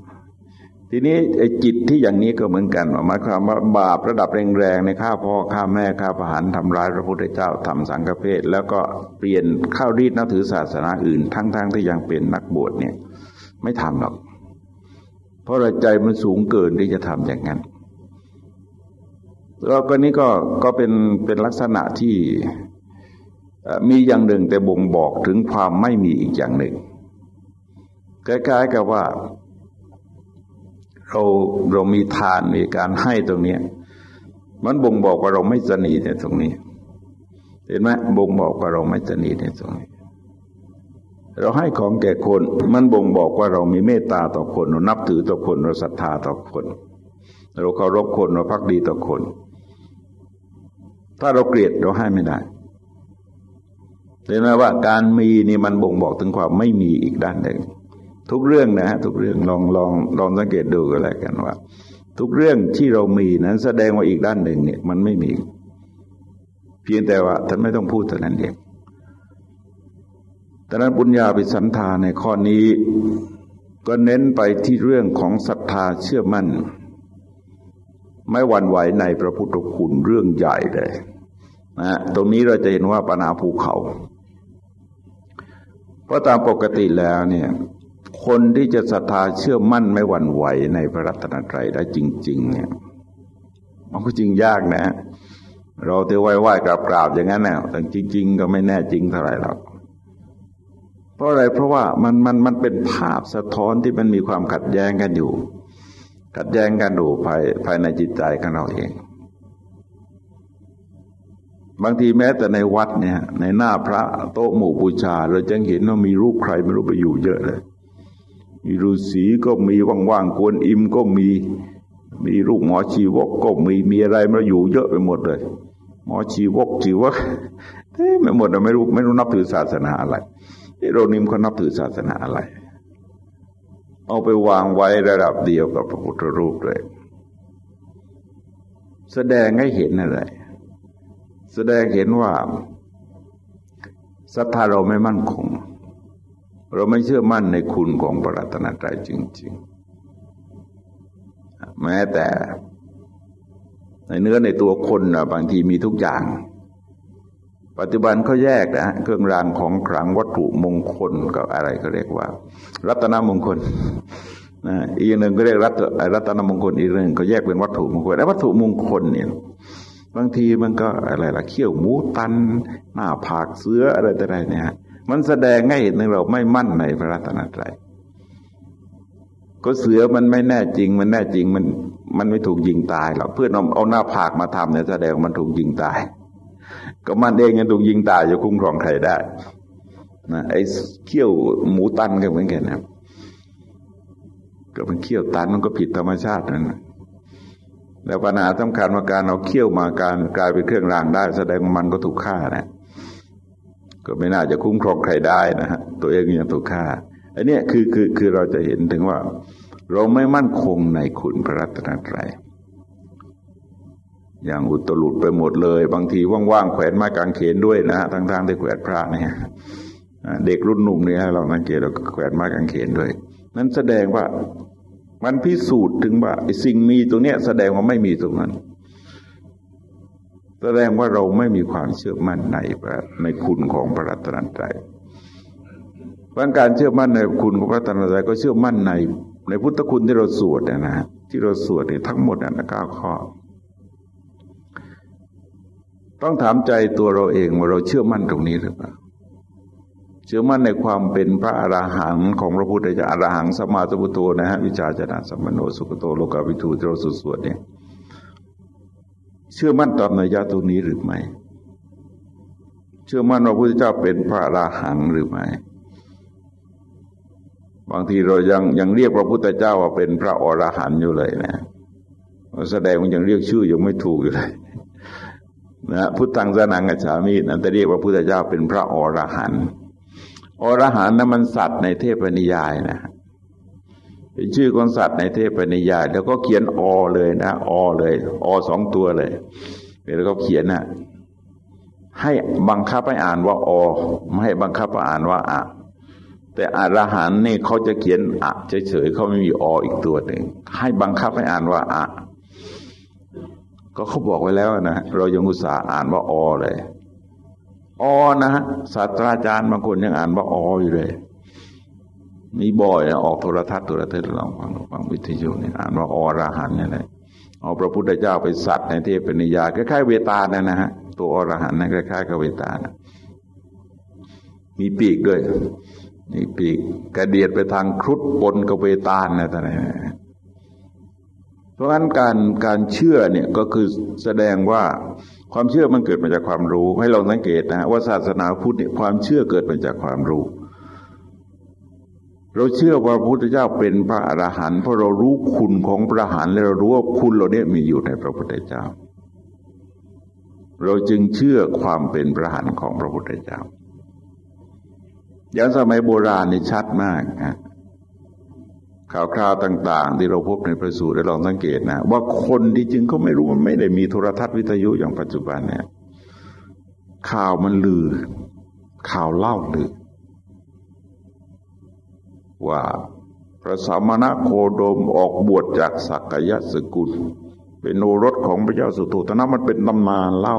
Speaker 1: ทีนี้ไอ้จิตที่อย่างนี้ก็เหมือนกันหมายความว่าบาประดับแรงๆในฆ่าพ่อฆ่าแม่ฆ่าประหารทำร้ายพระพุทธเจ้าทำสังฆเพศแล้วก็เปลี่ยนเข้ารีดนับถือศาสนาอื่น ทั้งๆทที่ยังเป็นนักบวชเนี่ย ไม่ทำหรอก เพราะใจมันสูงเกินที่จะทำอย่างนั้น แล้วก็นี้ก็ก็เป็นเป็นลักษณะที่มีอย่างหนึ่งแต่บ่งบอกถึงความไม่มีอีกอย่างหนึ่งคล้ายๆกับว่าเราเรามีทานมีการให้ตรงนี้มันบ่งบอกว่าเราไม่สนิทในตรงนี้ เห็นไหมบ่งบอกว่าเราไม่สนิทในตรงนี้ เราให้ของแก่คน มันบ่งบอกว่าเรามีเมตตาต่อคน เรานับถือต่อคน เราศรัทธาต่อคน เราเคารพคนเราพักดีต่อคน ถ้าเราเกลียดเราให้ไม่ได้เห็นไหมว่าการมีนี่มันบ่งบอกถึงความไม่มีอีกด้านหนึ่ง ทุกเรื่องนะฮะทุกเรื่องลองลองลองสังเกตดูกันแล้วกันว่า ทุกเรื่องที่เรามีนั้น แสดงว่าอีกด้านหนึ่งเนี่ย มันไม่มี เพียงแต่ว่าท่านไม่ต้องพูดเท่านั้นเองแต่นั้นบุญญาปิสันธาในข้อนี้ ก็เน้นไปที่เรื่องของศรัทธาเชื่อมั่น ไม่หวั่นไหวในพระพุทธคุณเรื่องใหญ่เลยนะตรงนี้เราจะเห็นว่าปัญหาภูเขา เพราะตามปกติแล้วเนี่ยคนที่จะศรัทธาเชื่อมั่นไม่หวั่นไหวในพระรัตนตรัยได้จริง ๆ เนี่ยมันก็จริงยากนะ เราเทไหว้ไหว้กราบกราบอย่างนั้นนะแต่จริง ๆ ก็ไม่แน่จริงเท่าไหร่หรอกเพราะอะไรเพราะว่ามันมันมันเป็นภาพสะท้อนที่มันมีความขัดแย้งกันอยู่ ขัดแย้งกันอยู่ภายภายในจิตใจของเราเอง บางทีแม้แต่ในวัดเนี่ย ในหน้าพระโต๊ะหมู่บูชา เราจะเห็นว่ามีรูปใครไม่รู้ไปอยู่เยอะเลย มีฤาษีก็มีว่างๆกวนอิมก็มีมีรูปหมอชีวกก็มีมีอะไรมาอยู่เยอะไปหมดเลย หมอชีวกชีวกเฮ้ไม่หมดเราไม่รู้ไม่รู้นับถือศาสนาอะไรโรนิมเขานับถือศาสนาอะไร เอาไปวางไว้ระดับเดียวกับพระพุทธรูปเลยแสดงให้เห็นอะไร แสดงเห็นว่าศรัทธาเราไม่มั่นคง เราไม่เชื่อมั่นในคุณของพระรัตนตรัยจริง ๆ แม้แต่ในเนื้อในตัวคนนะบางทีมีทุกอย่าง ปัจจุบันเขาแยกนะเครื่องรางของขลังวัตถุมงคลกับอะไรก็เรียกว่า รัตนมงคลนะอีกหนึ่งก็เรียกรัตรัตนมงคลอีกหนึ่งก็แยกเป็นวัตถุมงคลแล้ววัตถุมงคลเนี่ยบางทีมันก็อะไรล่ะเขี้ยวหมูตัน หน้าผากเสืออะไรแต่ไรเนี่ยมันแสดงให้เห็นถึงเราไม่มั่นในพระรัตนตรัยก็เสือมันไม่แน่จริง มันแน่จริงมันมันไม่ถูกยิงตายหรอกเพื่อนเอาเอาหน้าผากมาทำเนี่ยแสดงมันถูกยิงตาย ก็มันเองยังถูกยิงตายจะคุ้มครองใครได้นะไอ้เขี้ยวหมูตันก็เหมือนกันนะก็เป็นเขี้ยวตันมันก็ผิดธรรมชาตินั่นแล้วปัญหาสำคัญว่าการเอาเขี้ยวมาการกลายเป็นเครื่องรางได้ แสดงมันก็ถูกฆ่านะก็ไม่น่าจะคุ้มครองใครได้นะฮะตัวเองยังถูกฆ่าอันนี้คือคือคือเราจะเห็นถึงว่า เราไม่มั่นคงในคุณพระรัตนตรัย อย่างอุตลุดไปหมดเลย บางทีว่างๆแขวนไม้กางเขนด้วยนะฮะทั้งๆที่แขวนพระเนี่ยเด็กรุ่นหนุ่มเนี่ยเราสังเกตเราแขวนไม้กางเขนด้วย นั้นแสดงว่ามันพิสูจน์ถึงว่าสิ่งมีตรงเนี้ยแสดงว่าไม่มีตรงนั้น แสดงว่าเราไม่มีความเชื่อมั่นในในคุณของพระรัตนตรัยเพราะการเชื่อมั่นในคุณของพระรัตนตรัยก็เชื่อมั่นในในพุทธคุณที่เราสวดนะนะที่เราสวดเนี่ยทั้งหมดนะเก้าข้อ ต้องถามใจตัวเราเองว่าเราเชื่อมั่นตรงนี้หรือเปล่าเชื่อมั่นในความเป็นพระอราหันต์ของพระพุทธเจ้าอราหังสมาสมุโตนะฮะวิชาจนะสัมมโนสุขโตโลกาวิทูที่เราสวดเนี่ยเชื่อมั่นตามนัยยะตรงนี้หรือไม่ เชื่อมั่นว่าพระพุทธเจ้าเป็นพระอราหันต์หรือไม่บางทีเรายังยังเรียกพระพุทธเจ้าว่าเป็นพระอรหันต์อยู่เลยนะแสดงมันยังเรียกชื่อยังไม่ถูกอยู่เลย นะพุทธังสนังกัจฉามินั่นจะเรียกว่าพุทธเจ้าเป็นพระอรหันต์อรหันต์นั้นมันสัตว์ในเทพนิยายนะเป็นชื่อของสัตว์ในเทพนิยาย แล้วก็เขียนอเลยนะอเลยอสองตัวเลยแล้วก็เขียนนะให้บังคับให้อ่านว่าอไม่ให้บังคับให้อ่านว่าอะแต่อรหันต์นี่เขาจะเขียนอะเฉยๆเขาไม่มีออีกตัวหนึ่งให้บังคับให้อ่านว่าอะ ก็เขาบอกไว้แล้วนะเรายังอุตส่าห์อ่านว่าอเลยอนะฮะศาสตราจารย์บางคนยังอ่านว่าออยู่เลย มีบ่อยออกโทรทัศน์โทรทัศน์ลองฟังฟังวิทยุเนี่ยอ่านว่าอรหันนี่แหละเอาพระพุทธเจ้าไปสัตว์ในเทพนิยายคล้ายๆเวตานะนะฮะตัวอรหันนั่นคล้ายๆกับเวตานะมีปีกด้วยมีปีกกระเดียดไปทางครุฑปนกับเวตาลนะท่านเพ ราะฉะนั้นการการเชื่อเนี่ยก็คือแสดงว่าความเชื่อมันเกิดมาจากความรู้ ให้เราสังเกตนะว่าศาสนาพุทธเนี่ยความเชื่อเกิดมาจากความรู้ เราเชื่อว่าพระพุทธเจ้าเป็นพระอรหันต์เพราะเรารู้คุณของพระอรหันต์และเรารู้ว่าคุณเราเนี่ยมีอยู่ในพระพุทธเจ้า เราจึงเชื่อความเป็นพระอรหันต์ของพระพุทธเจ้าอย่างสมัยโบราณนี่ชัดมากนะ ข่าวคราวต่าง ๆ ที่เราพบในพระสูตรได้ลองสังเกตนะ ว่าคนที่จริงเขาไม่รู้มันไม่ได้มีโทรทัศน์วิทยุอย่างปัจจุบันเนี่ยข่าวมันลือ ข่าวเล่าลือ ว่าพระสามณโคดมออกบวชจากสักยะสกุล เป็นโนรสของพระเจ้าสุโธทนะมันเป็นตำนานเล่า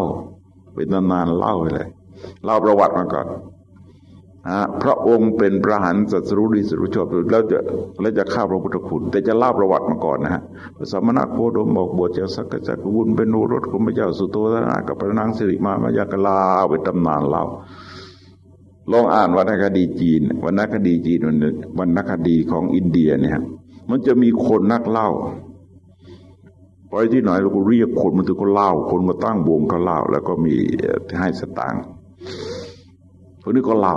Speaker 1: เป็นตำนานเล่าไปเลยเล่าประวัติมาก่อน พระองค์เป็นพระหันสัตรุดีสุรุชอบแล้วจะแล้วจะข้าพระพุทธคุณ แต่จะเล่าประวัติมาก่อนนะฮะสมณะโคดมบอกบวชจากสักจักรวุนเป็นโนรสของพระเจ้าสุโธทนากับพระนางสิริมามายากลาไปตำนานเล่าลองอ่านวรรณคดีจีนวรรณคดีจีนวรรณคดีของอินเดียเนี่ยมันจะมีคนนักเล่าไปที่ไหนเราก็เรียกคนมันถึงก็เล่า คนมาตั้งวงก็เล่า แล้วก็มีให้สตางค์ พวกนี้ก็เล่า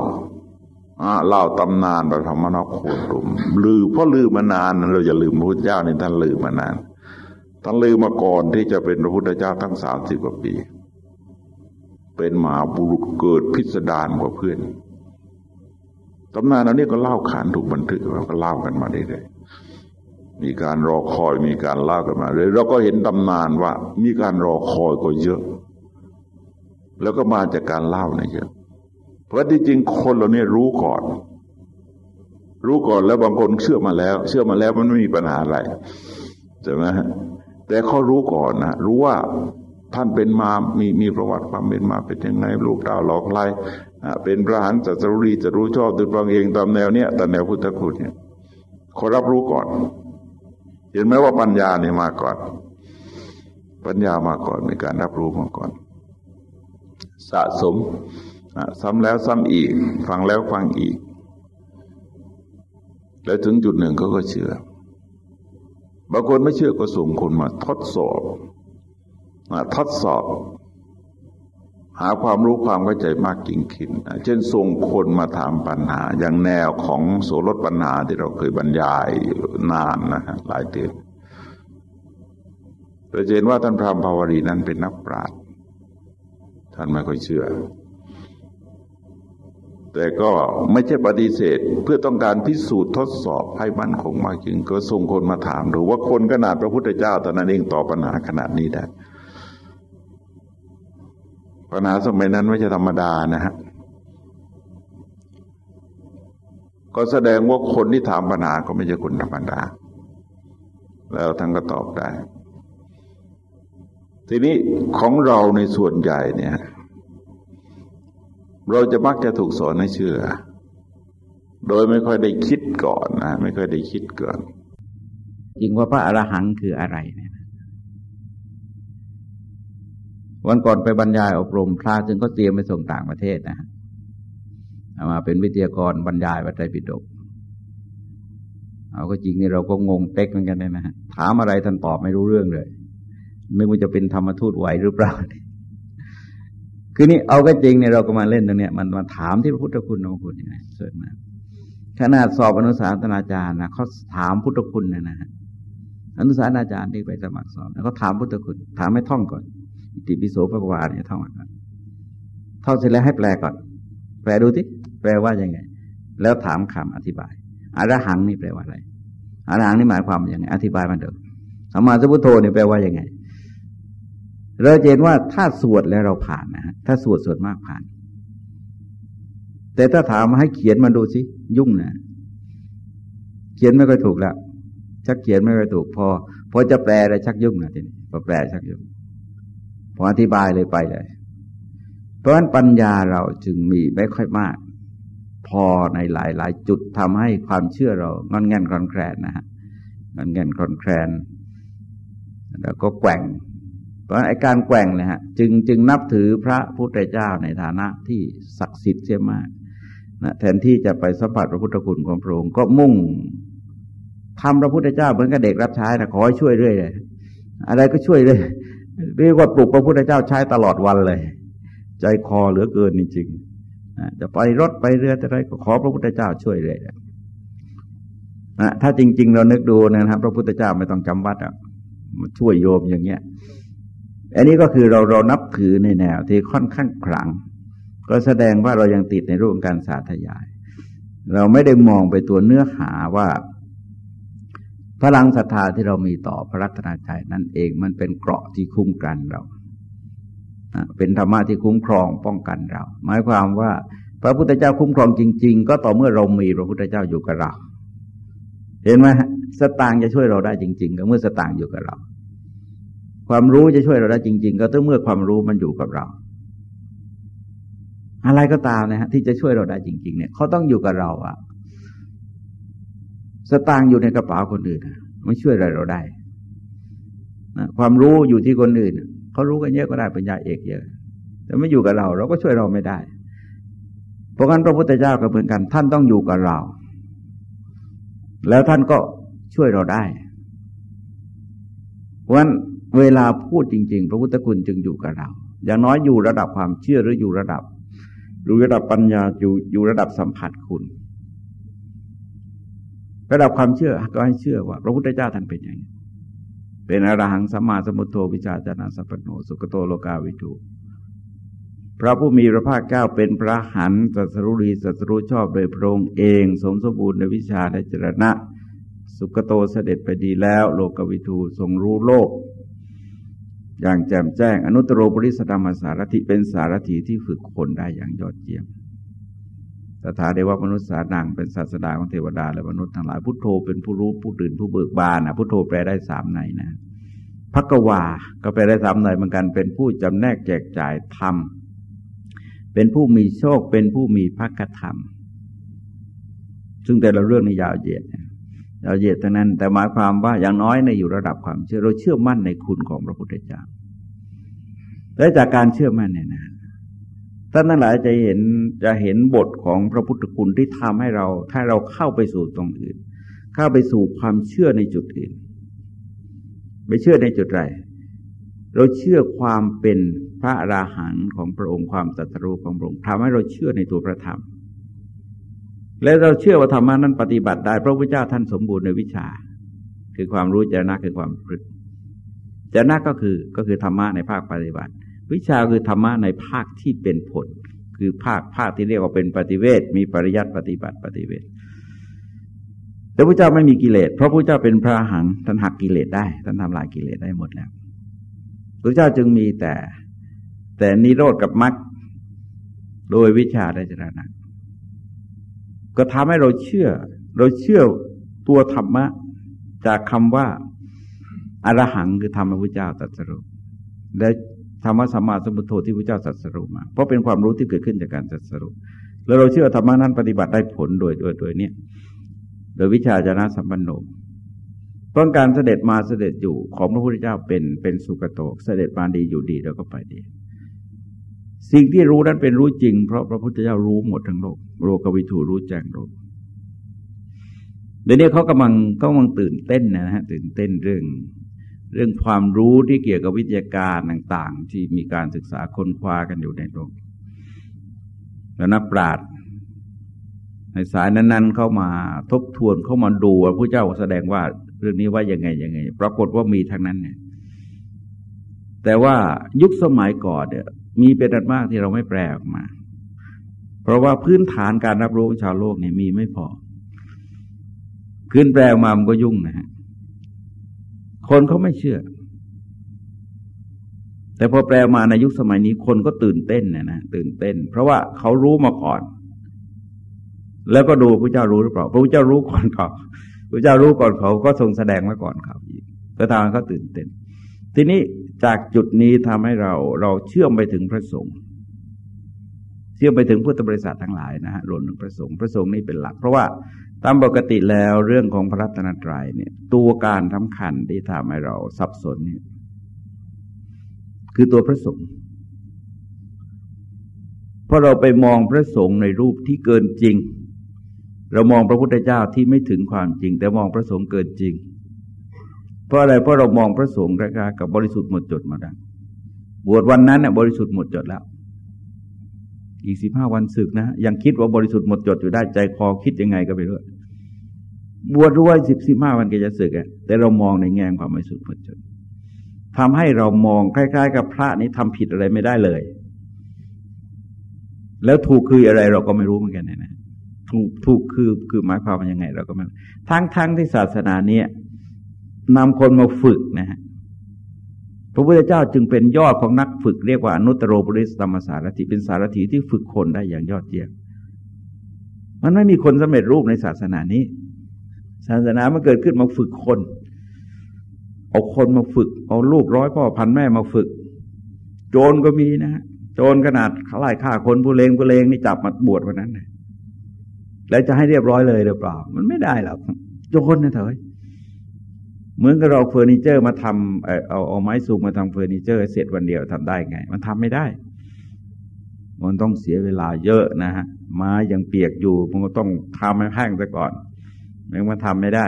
Speaker 1: เล่าตำนานแบบธรรมนโคตุมลือเพราะลือมานาน เราอย่าลืมพระพุทธเจ้านี่ท่านลือมานานท่านลือมาก่อนที่จะเป็นพระพุทธเจ้าทั้งสามสิบกว่าปี เป็นหมาบุรุษเกิดพิสดารกว่าเพื่อนตำนานเหล่านี้ก็เล่าขานถูกบันทึกเราก็เล่ากันมาเรื่อยๆมีการรอคอยมีการเล่ากันมาเลยเราก็เห็นตำนานว่า มีการรอคอยก็เยอะ แล้วก็มาจากการเล่าเนี่ยเยอะ เพราที่จริงคนเราเนี่ยรู้ก่อน รู้ก่อนแล้วบางคนเชื่อมาแล้ว เชื่อมาแล้วมันไม่มีปัญหาอะไรใช่ไหมแต่เขารู้ก่อนนะรู้ว่าท่านเป็นมามีมีประวัติความเป็นมาเป็นยังไงลูกดาวหลอกไล่เป็นพระหันจัตรุรีจะรู้ชอบตัวเองตามแนวเนี้ยตามแนวพุทธคุณเนี่ยเขารับรู้ก่อน เห็นไหมว่าปัญญาเนี่ยมาก่อน ปัญญามาก่อนมีการรับรู้มาก่อน สะสม ซ้ำแล้วซ้ำอีก ฟังแล้วฟังอีก แล้วถึงจุดหนึ่งเขาก็เชื่อบางคนไม่เชื่อก็ส่งคนมาทดสอบมาทดสอบ หาความรู้ความเข้าใจมากยิ่งขึ้นเช่นส่งคนมาถามปัญหา อย่างแนวของโสรถปัญหาที่เราเคยบรรยายนานนะฮะหลายเดือนเราเห็นว่าท่านพระภาวรีนั้นเป็นนักปราชญ์ท่านไม่ค่อยเชื่อ แต่ก็ไม่ใช่ปฏิเสธเพื่อต้องการพิสูจน์ทดสอบให้มั่นคงมากยิ่งก็ส่งคนมาถามดูว่าคนขนาดพระพุทธเจ้าตอนนั้นเองตอบปัญหาขนาดนี้ได้ปัญหาสมัยนั้นไม่ใช่ธรรมดานะฮะก็แสดงว่าคนที่ถามปัญหาก็ไม่ใช่คนธรรมดา แล้วท่านก็ตอบได้ ทีนี้ของเราในส่วนใหญ่เนี่ย เราจะมักจะถูกสอนให้เชื่อ โดยไม่ค่อยได้คิดก่อนนะไม่ค่อยได้คิดก่อน
Speaker 2: จริงว่าพระอรหังคืออะไรเนี่ยวันก่อนไปบรรยายอบรมพระจึงก็เตรียมไปส่งต่างประเทศนะเอามาเป็นวิทยากรบรรยายวัตรปิฎกเอาก็จริงนี่เราก็งงเต็กเหมือนกันนะฮะถามอะไรท่านตอบไม่รู้เรื่องเลย ไม่ว่าจะเป็นธรรมทูตไหวหรือเปล่า คือนี่เอาก็จริงเนี่ยเราก็มาเล่นตรงเนี้ยมันมาถามที่พระพุทธคุณพระคุณยังไงส่วนมากขนาดสอบอนุสาสนาจารย์นะเขาถามพุทธคุณเนี่ยนะฮะอนุสาสนาจารย์ที่ไปสมัครสอบแล้วเขาถามพุทธคุณ ถามให้ท่องก่อนอิติปิโสภควาเนี่ยท่องก่อนท่องเสร็จแล้วให้แปลก่อน แปลดูที่แปลว่ายังไง แล้วถามคำอธิบายอรหังนี่แปลว่าอะไรอรหังนี่หมายความว่ายังไง อธิบายมันเถอะสัมมาสัมพุทโธนี่แปลว่ายังไง เราเห็นว่าถ้าสวดแล้วเราผ่านนะฮะถ้าสวดสวดมากผ่าน แต่ถ้าถามมาให้เขียนมาดูสิยุ่งนะเขียนไม่ค่อยถูกแล้วชักเขียนไม่ค่อยถูกพอพอจะแปลอะไรชักยุ่งนะทีนี้พอแปลชักยุ่งพออธิบายเลยไปเลย เพราะฉะนั้นปัญญาเราจึงมีไม่ค่อยมาก พอในหลาย ๆ จุดทำให้ความเชื่อเรางอนแง่นคลอนแคลนนะฮะงอนแง่นคลอนแคลนแล้วก็แกว่ง เพราะไอ้การแกว่งเนี่ยฮะจึงจึงนับถือพระพุทธเจ้าในฐานะที่ศักดิ์สิทธิ์เสียมากนะแทนที่จะไปสัมผัสพระพุทธคุณของพระองค์ก็มุ่งทำพระพุทธเจ้าเหมือนกับเด็กรับใช้นะขอให้ช่วยเรื่อยเลยอะไรก็ช่วยเลยเรียกว่าปลุกพระพุทธเจ้าใช้ตลอดวันเลย ใจคอเหลือเกินจริงๆจะไปรถไปเรืออะไรก็ขอพระพุทธเจ้าช่วยเลยนะถ้าจริง ๆ เรานึกดูนะครับพระพุทธเจ้าไม่ต้องจำวัดอะมาช่วยโยมอย่างเงี้ย อันนี้ก็คือเราเรานับถือในแนวที่ค่อนข้างขลัง ก็แสดงว่าเรายังติดในรูปการสาธยาย เราไม่ได้มองไปตัวเนื้อหาว่า พลังศรัทธาที่เรามีต่อพระรัตนตรัยนั่นเองมันเป็นเกราะที่คุ้มกันเราเป็นธรรมะที่คุ้มครองป้องกันเรา หมายความว่า พระพุทธเจ้าคุ้มครองจริง ๆ ก็ต่อเมื่อเรามีพระพุทธเจ้าอยู่กับเรา เห็นไหมสตางค์จะช่วยเราได้จริง ๆ ก็เมื่อสตางค์อยู่กับเรา ความรู้จะช่วยเราได้จริง ๆ ก็ต้องเมื่อความรู้มันอยู่กับเรา อะไรก็ตามนะฮะที่จะช่วยเราได้จริง ๆ เนี่ยเขาต้องอยู่กับเราอะสตางค์อยู่ในกระเป๋าคนอื่นไม่ช่วยอะไรเราได้นะความรู้อยู่ที่คนอื่นเขารู้กันเยอะก็ได้ปัญญาเอกเยอะ แต่ไม่อยู่กับเรา เราก็ช่วยเราไม่ได้เพราะงั้นพระพุทธเจ้าก็เหมือนกัน ท่านต้องอยู่กับเรา แล้วท่านก็ช่วยเราได้เพราะฉะนั้น เวลาพูดจริง ๆ พระพุทธคุณจึงอยู่กับเรา อย่างน้อยอยู่ระดับความเชื่อหรืออยู่ระดับอยู่ระดับปัญญาอยู่อยู่ระดับสัมผัสคุณ ระดับความเชื่อก็ให้เชื่อว่า พระพุทธเจ้าท่านเป็นอย่างนี้เป็นอรหังสัมมาสัมพุทโธวิชาจานาสัพพโนสุกโตโลกาวิทูพระผู้มีพระภาคเจ้าเป็นพระหันสัสรุรีสัสรุชอบโดยพระองค์เองสมสมบูรณ์ในวิชาและจรณะ สุกโตเสด็จไปดีแล้ว โลกวิทูทรงรู้โลก อย่างแจ่มแจ้ง อนุตโรปริสธรรมสารถิเป็นสารถีที่ฝึกคนได้อย่างยอดเยี่ยมสถาเดวมนุษย์สานังเป็นศาสดาของเทวดาและมนุษย์ทั้งหลายพุทโธเป็นผู้รู้ผู้ตื่นผู้เบิกบานนะพุทโธแปลได้สามในนะพักวาก็แปลได้สามในเหมือนกันเป็นผู้จำแนกแจกจ่ายธรรมเป็นผู้มีโชคเป็นผู้มีพักธรรม ซึ่งแต่ละเรื่องในยาวเหยียดยาวเหยียดทั้งนั้น แต่หมายความว่าอย่างน้อยในอยู่ระดับความเชื่อเราเชื่อมั่นในคุณของพระพุทธเจ้าและจากการเชื่อมั่นเนี่ยนะท่านทั้งหลายจะเห็นจะเห็นบทของพระพุทธคุณที่ทำให้เรา ถ้าเราเข้าไปสู่ตรงอื่น เข้าไปสู่ความเชื่อในจุดอื่นไปเชื่อในจุดไรเราเชื่อความเป็นพระราหันของพระองค์ความตรัสรู้ของพระองค์ทำให้เราเชื่อในตัวพระธรรม และเราเชื่อว่าธรรมานั้นปฏิบัติได้พระพุทธเจ้าท่านสมบูรณ์ในวิชา คือความรู้จรณะคือความพฤติจรณะก็คือก็คือธรรมะในภาคปฏิบัติ วิชาคือธรรมะในภาคที่เป็นผล คือภาคภาคที่เรียกว่าเป็นปฏิเวทมีปริยัติปฏิบัติปฏิเวทแต่พระเจ้าไม่มีกิเลสเพราะพระเจ้าเป็นพระหังท่านหักกิเลสได้ท่านทำลายกิเลสได้หมดแล้วพระเจ้าจึงมีแต่ แต่นิโรธกับมรรคโดยวิชาได้จรณะ ก็ทำให้เราเชื่อ เราเชื่อตัวธรรมะ จากคำว่าอรหังคือธรรมพระพุทธเจ้าตรัสรู้และธรรมะสัมมาสัมพุทโธที่พระเจ้าตรัสรู้มา เพราะเป็นความรู้ที่เกิดขึ้นจากการตรัสรู้แล้วเราเชื่อธรรมะนั้นปฏิบัติได้ผลโดยโดยโดยเนี้ยโดยวิชาจนะสัมปันโนเพราะการเสด็จมาเสด็จอยู่ของพระพุทธเจ้าเป็นเป็นสุกโตเสด็จมาดีอยู่ดีแล้วก็ไปดี สิ่งที่รู้นั้นเป็นรู้จริง เพราะพระพุทธเจ้ารู้หมดทั้งโลกโลกวิถูรู้แจ้งโลกเดี๋ยวนี้เขากำลังก็กำลังตื่นเต้นนะฮะตื่นเต้นเรื่อง เรื่องความรู้ที่เกี่ยวกับวิทยาการต่าง ๆ ที่มีการศึกษาค้นคว้ากันอยู่ในโลกแล้วนักปราชญ์ในสายนั้น ๆ เข้ามาทบทวนเข้ามาดูว่าพระเจ้าแสดงว่าเรื่องนี้ว่ายังไงยังไง ปรากฏว่ามีทั้งนั้นเนี่ยแต่ว่ายุคสมัยก่อนเนี่ย มีเป็นอันมากที่เราไม่แปลออกมา เพราะว่าพื้นฐานการรับรู้ของชาวโลกเนี่ยมีไม่พอ ขึ้นแปลออกมามันก็ยุ่งนะฮะคนเขาไม่เชื่อ แต่พอแปลมาในยุคสมัยนี้คนก็ตื่นเต้นนะนะตื่นเต้น เพราะว่าเขารู้มาก่อน แล้วก็ดูพระเจ้ารู้หรือเปล่าพระเจ้ารู้ก่อนเขาพระเจ้ารู้ก่อนเขาก็ทรงแสดงมาก่อนเขาอีกก็ทางเขาตื่นเต้น ทีนี้ จากจุดนี้ทำให้เราเราเชื่อมไปถึงพระสงฆ์เชื่อมไปถึงพุทธบริษัททั้งหลายนะฮะรวมถึงพระสงฆ์พระสงฆ์นี่เป็นหลัก เพราะว่าตามปกติแล้วเรื่องของพระรัตนตรัยเนี่ย ตัวการสำคัญที่ทำให้เราสับสนเนี่ยคือตัวพระสงฆ์เพราะเราไปมองพระสงฆ์ในรูปที่เกินจริง เรามองพระพุทธเจ้าที่ไม่ถึงความจริง แต่มองพระสงฆ์เกินจริง เพราะอะไรเพราะเรามองพระสงฆ์ราคากับบริสุทธิ์หมดจดมาได้บวชวันนั้นเนี่ยบริสุทธิ์หมดจดแล้ว อีกสิบห้าวันศึกนะยังคิดว่าบริสุทธิ์หมดจดอยู่ได้ใจคอคิดยังไงก็ไปเรื่อยบวชรู้ว่าสิบสิบห้าวันก็จะศึกอะแต่เรามองในแง่ความบริสุทธิ์หมดจดทำให้เรามองคล้าย ๆ กับพระนี้ทำผิดอะไรไม่ได้เลย แล้วถูกคืออะไรเราก็ไม่รู้เหมือนกันนะถูกถูกคือคือหมายความว่ายังไง เราก็ไม่ทั้งทั้งที่ศาสนาเนี้ย นำคนมาฝึกนะฮะพระพุทธเจ้าจึงเป็นยอดของนักฝึกเรียกว่าอนุตโรปริสธรรมสารถิเป็นสารถิที่ฝึกคนได้อย่างยอดเยี่ยมมันไม่มีคนสำเร็จรูปในศาสนานี้ ศาสนามันเกิดขึ้นมาฝึกคน เอาคนมาฝึก เอาลูกร้อยพ่อพันแม่มาฝึก โจรก็มีนะฮะโจรขนาดไล่ฆ่าคนผู้เลงผู้เลงนี่จับมาบวชวันนั้นเลยแล้วจะให้เรียบร้อยเลยหรือเปล่า มันไม่ได้หรอกโจรนะเถอะ เหมือนกับเราเฟอร์นิเจอร์มาทำเอาเอาไม้สูงมาทำเฟอร์นิเจอร์เสร็จวันเดียวทำได้ไง มันทำไม่ได้ มันต้องเสียเวลาเยอะนะฮะไม้ยังเปียกอยู่ มันก็ต้องทำให้แห้งซะก่อนไม่มาทำไม่ได้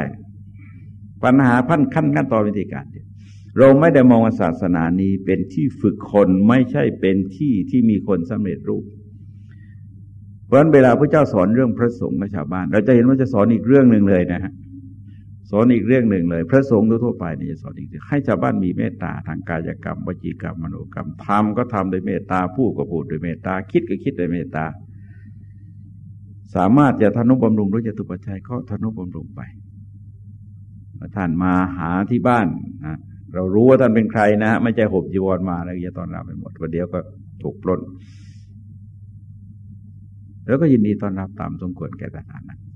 Speaker 2: ปัญหาพันขั้นขั้นตอนวิธีการ เราไม่ได้มองศาสนานี้เป็นที่ฝึกคนไม่ใช่เป็นที่ที่มีคนสำเร็จรูปเพราะฉะนั้นเวลาพระเจ้าสอนเรื่องพระสงฆ์กับชาวบ้าน เราจะเห็นว่าจะสอนอีกเรื่องหนึ่งเลยนะฮะ สอนอีกเรื่องหนึ่งเลย พระสงฆ์ทั่วไปนี่สอนอีกให้ชาวบ้านมีเมตตาทางกายกรรมวจีกรรมมโนกรรมทำก็ทำด้วยเมตตาพูดก็พูดด้วยเมตตาคิดก็คิดด้วยเมตตาสามารถจะทนุบำรุงด้วยจตุปัจจัยก็ทนุบำรุงไปท่านมาหาที่บ้านนะเรารู้ว่าท่านเป็นใครนะไม่ใช่หบจีวรมาแล้วจะตอนรับไปหมดประเดี๋ยวก็ถูกปล้น แล้วก็ยินดีตอนรับตามสมควรแก่สถานะ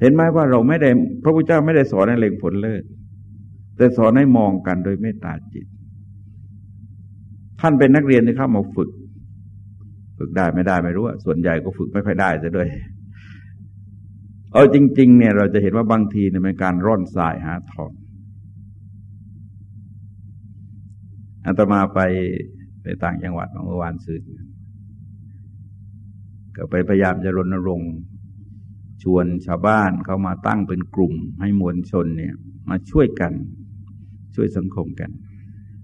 Speaker 2: เห็นไหมว่าเราไม่ได้ พระพุทธเจ้าไม่ได้สอนให้เล็งผลเลิศ แต่สอนให้มองกันโดยเมตตาจิต ท่านเป็นนักเรียนที่เข้ามาฝึก ฝึกได้ไม่ได้ไม่รู้ส่วนใหญ่ก็ฝึกไม่ค่อยได้ซะด้วย เอาจริง ๆ เนี่ย เราจะเห็นว่าบางทีเนี่ยเป็นการร่อนทรายหาทองอาตมาไปไปต่างจังหวัดเมื่อวานซื้อก็ไปพยายามจะรณรงค์ ชวนชาวบ้านเขามาตั้งเป็นกลุ่มให้มวลชนเนี่ยมาช่วยกัน ช่วยสังคมกัน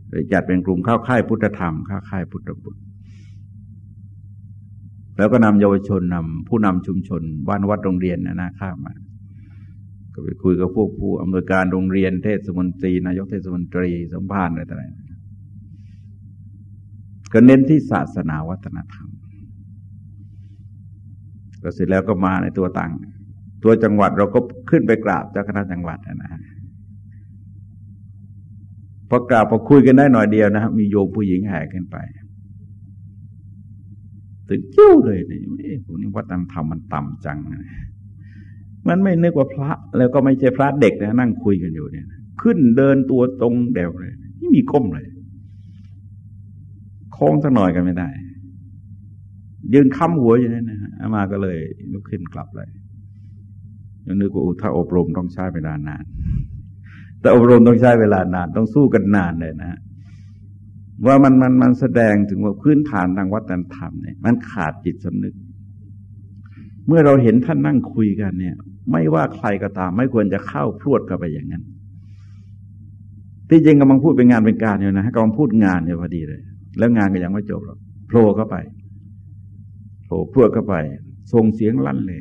Speaker 2: โดยจัดเป็นกลุ่มเข้าค่ายพุทธธรรมเข้าค่ายพุทธบุตร แล้วก็นำเยาวชนนำผู้นำชุมชนบ้านวัดโรงเรียนนะนะข้ามา ก็ไปคุยกับพวกผู้อำนวยการโรงเรียนเทศมนตรี นายกเทศมนตรีสัมภาษณ์อะไรต่างๆก็เน้นที่ศาสนาวัฒนธรรม ก็เสร็จแล้วก็มาในตัวตังตัวจังหวัดเราก็ขึ้นไปกราบเจ้าคณะจังหวัดนะพอกราบพอคุยกันได้หน่อยเดียวนะครับมีโยมผู้หญิงแห่ขึ้นไปตึงจิ้วเลยนี่พวกนี้วัฒนธรรมมันต่ำจังมันไม่นึกว่าพระ แล้วก็ไม่ใช่พระเด็กนะนั่งคุยกันอยู่เนี่ย ขึ้นเดินตัวตรงเดวเลยไม่มีก้มเลยโค้งสักหน่อยกันไม่ได้ ยืนค้ำหัวอยู่นั่นนะ อามาก็เลยลุกขึ้นกลับเลยนึกว่าถ้าอบรมต้องใช้เวลานาน แต่อบรมต้องใช้เวลานาน ต้องสู้กันนานเลยนะว่ามันมันมันแสดงถึงว่าพื้นฐานทางวัฒนธรรมเนี่ยมันขาดจิตสำนึก เมื่อเราเห็นท่านนั่งคุยกันเนี่ย ไม่ว่าใครก็ตาม ไม่ควรจะเข้าพรวดเข้าไปอย่างนั้น ที่จริงกำลังพูดเป็นงานเป็นการอยู่นะกำลังพูดงานอยู่พอดีเลย แล้วงานก็ยังไม่จบหรอกโผล่เข้าไป โผล่พรวดเข้าไปส่งเสียงลั่นเลย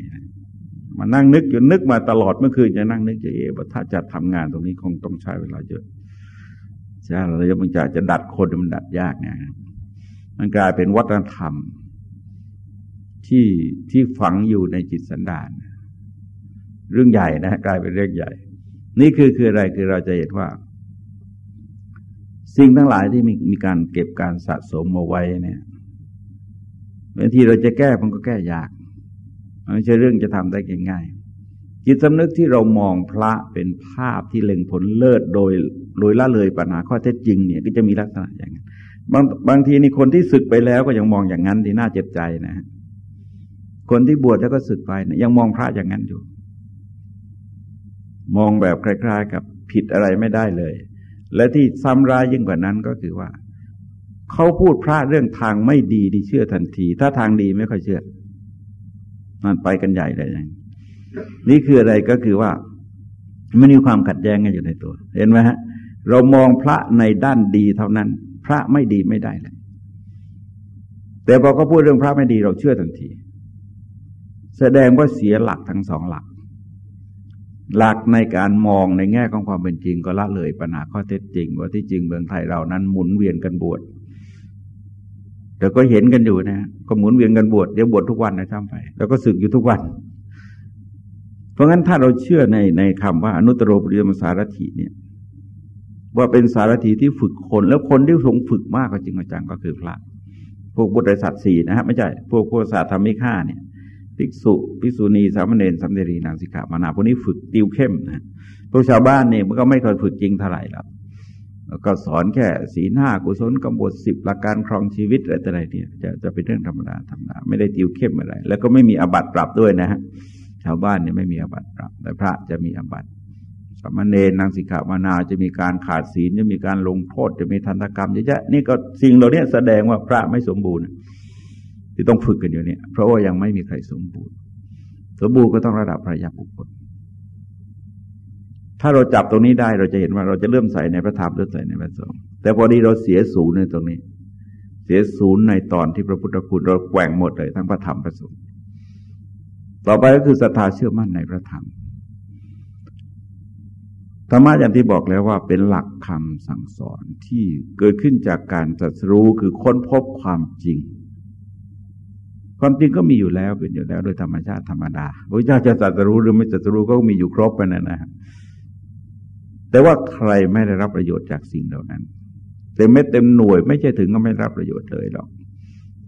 Speaker 2: มานั่งนึกอยู่นึกมาตลอดเมื่อคืนจะนั่งนึกจะเอว่าถ้าจะทำงานตรงนี้คงต้องใช้เวลาเยอะใช่เราจะมันจะจะดัดคนมันดัดยากไงมันกลายเป็นวัฒนธรรม ที่ที่ฝังอยู่ในจิตสันดานเรื่องใหญ่นะ กลายเป็นเรื่องใหญ่ นี่คือคืออะไรคือเราจะเห็นว่า สิ่งทั้งหลายที่มีมีการเก็บการสะสมมาไว้เนี่ย บางทีเราจะแก้มันก็แก้ยากไม่ใช่เรื่องจะทำได้ง่ายๆจิตสำนึกที่เรามองพระเป็นภาพที่เล็งผลเลิศโดยโดยละเลยปัญหาข้อเท็จจริงเนี่ยก็จะมีลักษณะอย่างนั้นบางบางทีนี่คนที่ศึกไปแล้วก็ยังมองอย่างนั้นที่น่าเจ็บใจนะคนที่บวชแล้วก็ศึกไปนะยังมองพระอย่างนั้นอยู่ มองแบบคล้ายๆ กับผิดอะไรไม่ได้เลย และที่ซ้ำร้ายยิ่งกว่านั้นก็คือว่า เขาพูดพระเรื่องทางไม่ดีที่เชื่อทันที ถ้าทางดีไม่ค่อยเชื่อมันไปกันใหญ่เลยอย่างนี่คืออะไรก็คือว่ามันมีความขัดแย้งกันอยู่ในตัว เห็นไหมฮะ เรามองพระในด้านดีเท่านั้น พระไม่ดีไม่ได้เลยแต่พอเขาพูดเรื่องพระไม่ดีเราเชื่อทันที แสดงว่าเสียหลักทั้งสองหลัก หลักในการมองในแง่ของความเป็นจริง ก็ละเลยปัญหาข้อเท็จจริง ว่าที่จริงเมืองไทยเรานั้นหมุนเวียนกันบวช แต่ก็เห็นกันอยู่นะก็หมุนเวียนกันบวชเดี๋ยวบวชทุกวันนะท่านไป แล้วก็สึกอยู่ทุกวัน เพราะงั้นถ้าเราเชื่อในในคำว่าอนุตตรปริยมสารถิเนี่ยว่าเป็นสารถีที่ฝึกคน แล้วคนที่ทรงฝึกมากก็จริงจังก็คือพระ พวกบุตรสัตว์สี่นะฮะไม่ใช่ พวกพวกศาสตร์ธรรมิฆาเนี่ยภิกษุภิกษุณีสามเณรสัมเดรีนางสิกขามานาพวกนี้ฝึกติวเข้มนะพวกชาวบ้านเนี่ยมันก็ไม่เคยฝึกจริงเท่าไหร่หรอก ก็สอนแค่สีหน้ากุศลกำบทสิบหลักการครองชีวิตอะไรต่ออะไรเนี่ยจะจะเป็นเรื่องธรรมดาธรรมดาไม่ได้ติวเข้มอะไร แล้วก็ไม่มีอบัตปรับด้วยนะฮะชาวบ้านเนี่ยไม่มีอบัตปรับ แต่พระจะมีอบัตสมณเณรนางสิกขามานาจะมีการขาดศีลจะมีการลงโทษจะมีทันตกรรมเยอะแยะนี่ก็สิ่งเหล่านี้แสดงว่าพระไม่สมบูรณ์ ที่ต้องฝึกกันอยู่เนี่ย เพราะว่ายังไม่มีใครสมบูรณ์สมบูรณ์ก็ต้องระดับพระยาบุคคล ถ้าเราจับตรงนี้ได้เราจะเห็นว่าเราจะเริ่มใส่ในพระธรรมเริ่มใส่ในพระสงฆ์แต่พอดีเราเสียศูนย์ในตรงนี้ เสียศูนย์ในตอนที่พระพุทธคุณเราแกว่งหมดเลยทั้งพระธรรมพระสงฆ์ต่อไปก็คือศรัทธาเชื่อมั่นในพระธรรมธรรมะอย่างที่บอกแล้วว่าเป็นหลักคำสั่งสอนที่เกิดขึ้นจากการตรัสรู้คือค้นพบความจริง ความจริงก็มีอยู่แล้วเป็นอยู่แล้วโดยธรรมชาติธรรมดาพระเจ้าจะตรัสรู้หรือไม่ตรัสรู้ก็มีอยู่ครบไปนั่นนะ แต่ว่าใครไม่ได้รับประโยชน์จากสิ่งเหล่านั้นเต็มเม็ดเต็มหน่วย ไม่ใช่ถึงก็ไม่รับประโยชน์เลยหรอก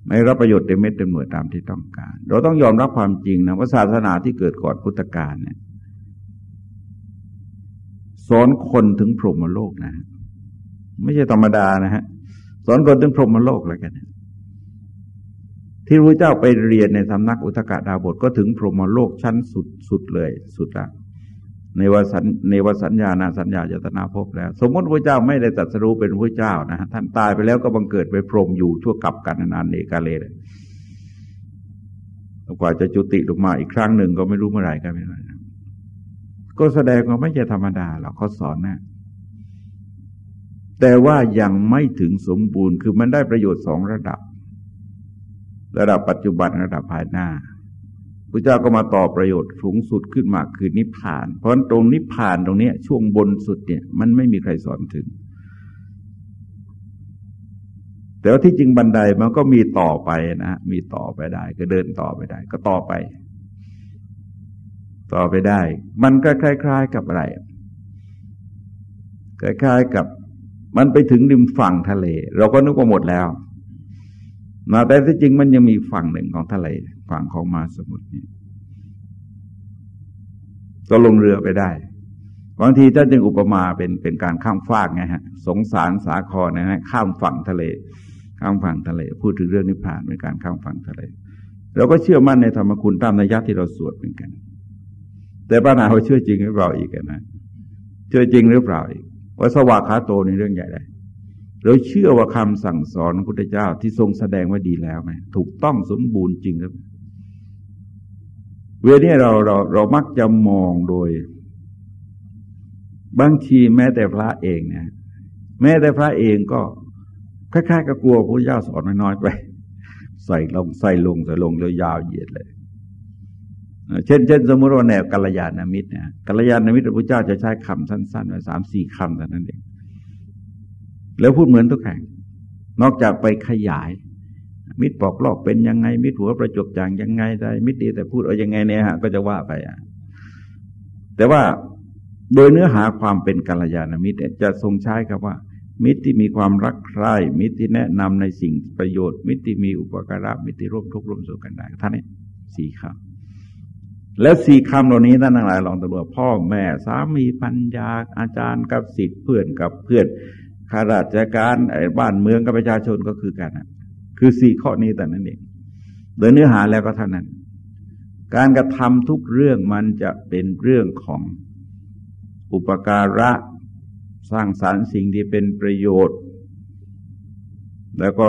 Speaker 2: ไม่รับประโยชน์เต็มเม็ดเต็มหน่วยตามที่ต้องการ เราต้องยอมรับความจริงนะว่าศาสนาที่เกิดก่อนพุทธกาลเนี่ยสอนคนถึงพรหมโลกนะ ไม่ใช่ธรรมดานะฮะสอนคนถึงพรหมโลกแล้วกัน ที่พระเจ้าไปเรียนในสำนักอุตกะดาบทก็ถึงพรหมโลกชั้นสุดสุดเลย สุดละ ในวสัญในวสัญญาณสัญญาจตนาภพแล้ว สมมติพระเจ้าไม่ได้ตรัสรู้เป็นพระเจ้านะท่านตายไปแล้วก็บังเกิดไปพรมอยู่ชั่วกับกันนานเนกาเลเลยกว่าจะจุติลงมาอีกครั้งหนึ่งก็ไม่รู้เมื่อไหร่ก็ไม่รู้ก็แสดงว่าไม่ใช่ธรรมดาหรอกเขาสอนนะแต่ว่ายังไม่ถึงสมบูรณ์คือมันได้ประโยชน์สองระดับ ระดับปัจจุบันระดับภายหน้า พระเจ้าก็มาต่อประโยชน์สูงสุดขึ้นมาคือนิพพาน เพราะตรงนิพพานตรงนี้ช่วงบนสุดเนี่ยมันไม่มีใครสอนถึง แต่ว่าที่จริงบันไดมันก็มีต่อไปนะมีต่อไปได้ ก็เดินต่อไปได้ ก็ต่อไป ต่อไปได้ มันก็คล้าย ๆ กับอะไรคล้ายๆกับ มันไปถึงริมฝั่งทะเล เราก็นึกว่าหมดแล้วนะแต่ที่จริงมันยังมีฝั่งหนึ่งของทะเล ฝั่งของมาสมุทรนี่ก็ลงเรือไปได้บางทีถ้านจึงอุปมาเป็นเป็นการข้ามฟากไงฮะ สงสารสาครนะฮะข้ามฝั่งทะเล ข้ามฝั่งทะเล พูดถึงเรื่องนิพพานเป็นการข้ามฝั่งทะเลเราก็เชื่อมั่นในธรรมคุณตามนัยยะที่เราสวดเหมือนกัน แต่ปัญหาว่าเชื่อจริงหรือเปล่าอีกนะเชื่อจริงหรือเปล่าอีกว่าสวากขาโตในเรื่องใหญ่เลยเราเชื่อว่าคำสั่งสอนพระพุทธเจ้าที่ทรงแสดงว่าดีแล้วไหมถูกต้องสมบูรณ์จริงหรือเวลา เวลนี้เราเราเรามักจะมองโดย บางทีแม้แต่พระเองนะแม้แต่พระเองก็คล้ายๆกับกลัวพระเจ้าสอนน้อยๆไป ใส่ลงใส่ลงใส่ลงแล้วยาวเหยียดเลย เช่นเช่นสมมติว่าแนวกัลยาณมิตรเนี่ยกัลยาณมิตรพระเจ้าจะใช้คำสั้นๆไว้สามสี่คำแต่นั้นเองแล้วพูดเหมือนทุกแห่ง นอกจากไปขยาย มิตรปอกลอกเป็นยังไง มิตรหัวประจบจางยังไงได้มิตรดีแต่พูดเอายังไงเนี่ยฮะก็จะว่าไปอะแต่ว่าโดยเนื้อหาความเป็นกัลยาณมิตรจะทรงใช้คำว่า มิตรที่มีความรักใคร่มิตรที่แนะนำในสิ่งประโยชน์ มิตรที่มีอุปการะมิตรที่ร่วมทุกข์ร่วมสุขกันได้ท่านนี้สี่คำแล้วสี่คำเหล่านี้ท่านทั้งหลายลองตัวพ่อแม่สามีปัญญาอาจารย์กับสิทธิ์เพื่อนกับเพื่อนข้าราชการไอ้บ้านเมืองกับประชาชนก็คือกัน คือสี่ข้อนี้แต่นั้นเอง โดยเนื้อหาแล้วก็เท่านั้น การกระทำทุกเรื่องมันจะเป็นเรื่องของอุปการะสร้างสารรค์สิ่งที่เป็นประโยชน์ แล้วก็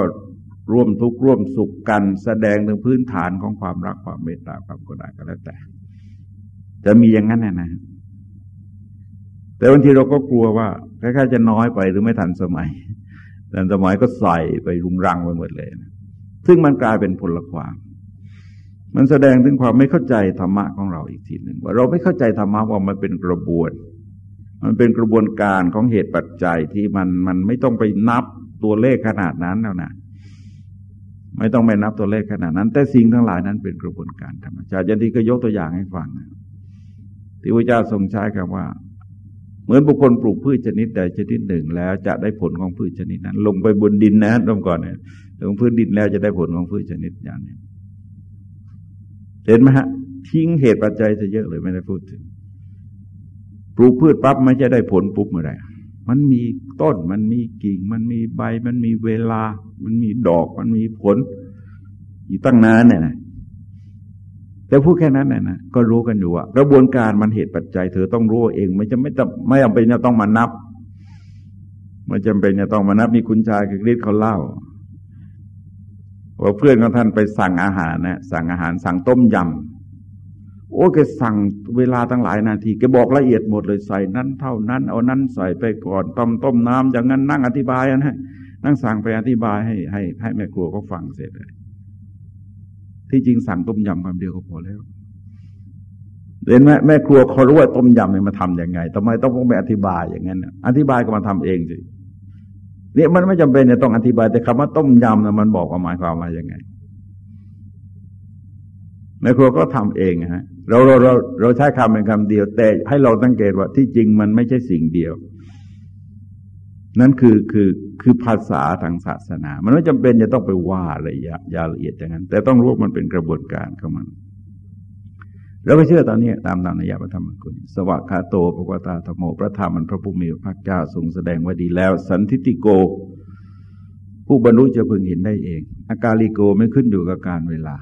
Speaker 2: ร่วมทุกข์ร่วมสุขกันแสดงถึงพื้นฐานของความรักความเมตตาความกรุณาก็แล้วแต่ จะมีอย่างนั้นนะนะ แต่บางทีเราก็กลัวว่าคล้ายๆจะน้อยไปหรือไม่ทันสมัย ทันสมัยก็ใส่ไปรุงรังไปหมดเลยนะซึ่งมันกลายเป็นผลความ มันแสดงถึงความไม่เข้าใจธรรมะของเราอีกทีหนึ่งว่าเราไม่เข้าใจธรรมะว่ามันเป็นกระบวน มันเป็นกระบวนการของเหตุปัจจัยที่มันมันไม่ต้องไปนับตัวเลขขนาดนั้นแล้วนะไม่ต้องไปนับตัวเลขขนาดนั้น แต่สิ่งทั้งหลายนั้นเป็นกระบวนการธรรมชาติยันทีก็ยกตัวอย่างให้ฟังที่พระเจ้าทรงใช้คำว่า เหมือนบุคคลปลูกพืชชนิดใดชนิดหนึ่งแล้วจะได้ผลของพืชชนิดนั้น ลงไปบนดินนะตรงก่อนเนี่ยลงพื้นดินแล้วจะได้ผลของพืชชนิดอย่างนี้เห็นไหมฮะ ทิ้งเหตุปัจจัยจะเยอะเลยไม่ได้พูดถึงปลูกพืชปั๊บไม่จะได้ผลปุ๊บเมื่อไรมันมีต้นมันมีกิ่ง มันมีใบ มันมีเวลา มันมีดอกมันมีผลอีกตั้งนานเนี่ยนะ แต่พูดแค่นั้นนะนะก็รู้กันอยู่ว่ากระบวนการมันเหตุปัจจัย เธอต้องรู้เอง ไม่จะไม่จะไม่จำเป็นจะต้องมานับไม่จำเป็นจะต้องมานับมีคุณชายกฤทธิ์เขาเล่าว่าเพื่อนของท่านไปสั่งอาหารนะสั่งอาหารสั่งต้มยำโอ้แกสั่งเวลาตั้งหลายนาทีแกบอกละเอียดหมดเลยใส่นั้นเท่านั้น เอานั้นใส่ไปก่อนต้มต้มน้ำอย่างนั้นนั่งอธิบายนะนั่งสั่งไปอธิบายให้ให้ให้แม่ครัวก็ฟังเสร็จเลย ที่จริงสั่งต้มยำคำเดียวก็พอแล้วเห็นไหมแม่ครัวเขารู้ว่าต้มยำเนี่ยมาทำยังไงทำไมต้องไปอธิบายอย่างนั้นอธิบายก็มาทำเองสิเนี่ยมันไม่จำเป็นจะต้องอธิบายแต่คำว่าต้มยำนะมันบอกคว่าหมายความว่ายังไงแม่ครัวก็ทำเองฮะเราเราเราเราใช้คำเป็นคำเดียว แต่ให้เราสังเกตว่าที่จริงมันไม่ใช่สิ่งเดียว นั่นคือคือคือภาษาทางศาสนา มันไม่จำเป็นจะต้องไปว่าอะไรยาละเอียดอย่างนั้น แต่ต้องรู้มันเป็นกระบวนการของมันเราก็เชื่อตอนนี้ตามตามนัยยะพระธรรมกุลสวากาโตปกวตาธรรมโมพระธรรมมันพระผู้มีพระเจ้าทรงแสดงไว้ดีแล้ว สันทิติโก ผู้บรรลุจะพึงเห็นได้เอง อากาลิโกไม่ขึ้นอยู่กับการเวลา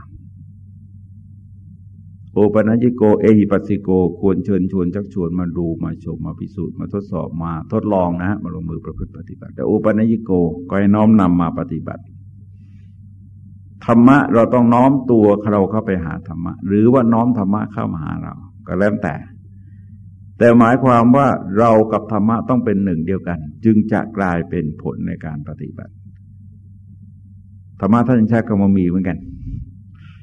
Speaker 2: โอปัญญิโก เอหิปัสสิโก ควรเชิญชวนชักชวนมาดูมาชมมาพิสูจน์มาทดสอบมาทดลองนะฮะมาลงมือประพฤติปฏิบัติ แต่โอปัญญิโกก็ให้น้อมนำมาปฏิบัติ ธรรมะเราต้องน้อมตัวเราเข้าไปหาธรรมะ หรือว่าน้อมธรรมะเข้ามาหาเรา ก็แล้วแต่ แต่หมายความว่าเรากับธรรมะต้องเป็นหนึ่งเดียวกัน จึงจะกลายเป็นผลในการปฏิบัติธรรมะท่านใช้คำว่ามีเหมือนกัน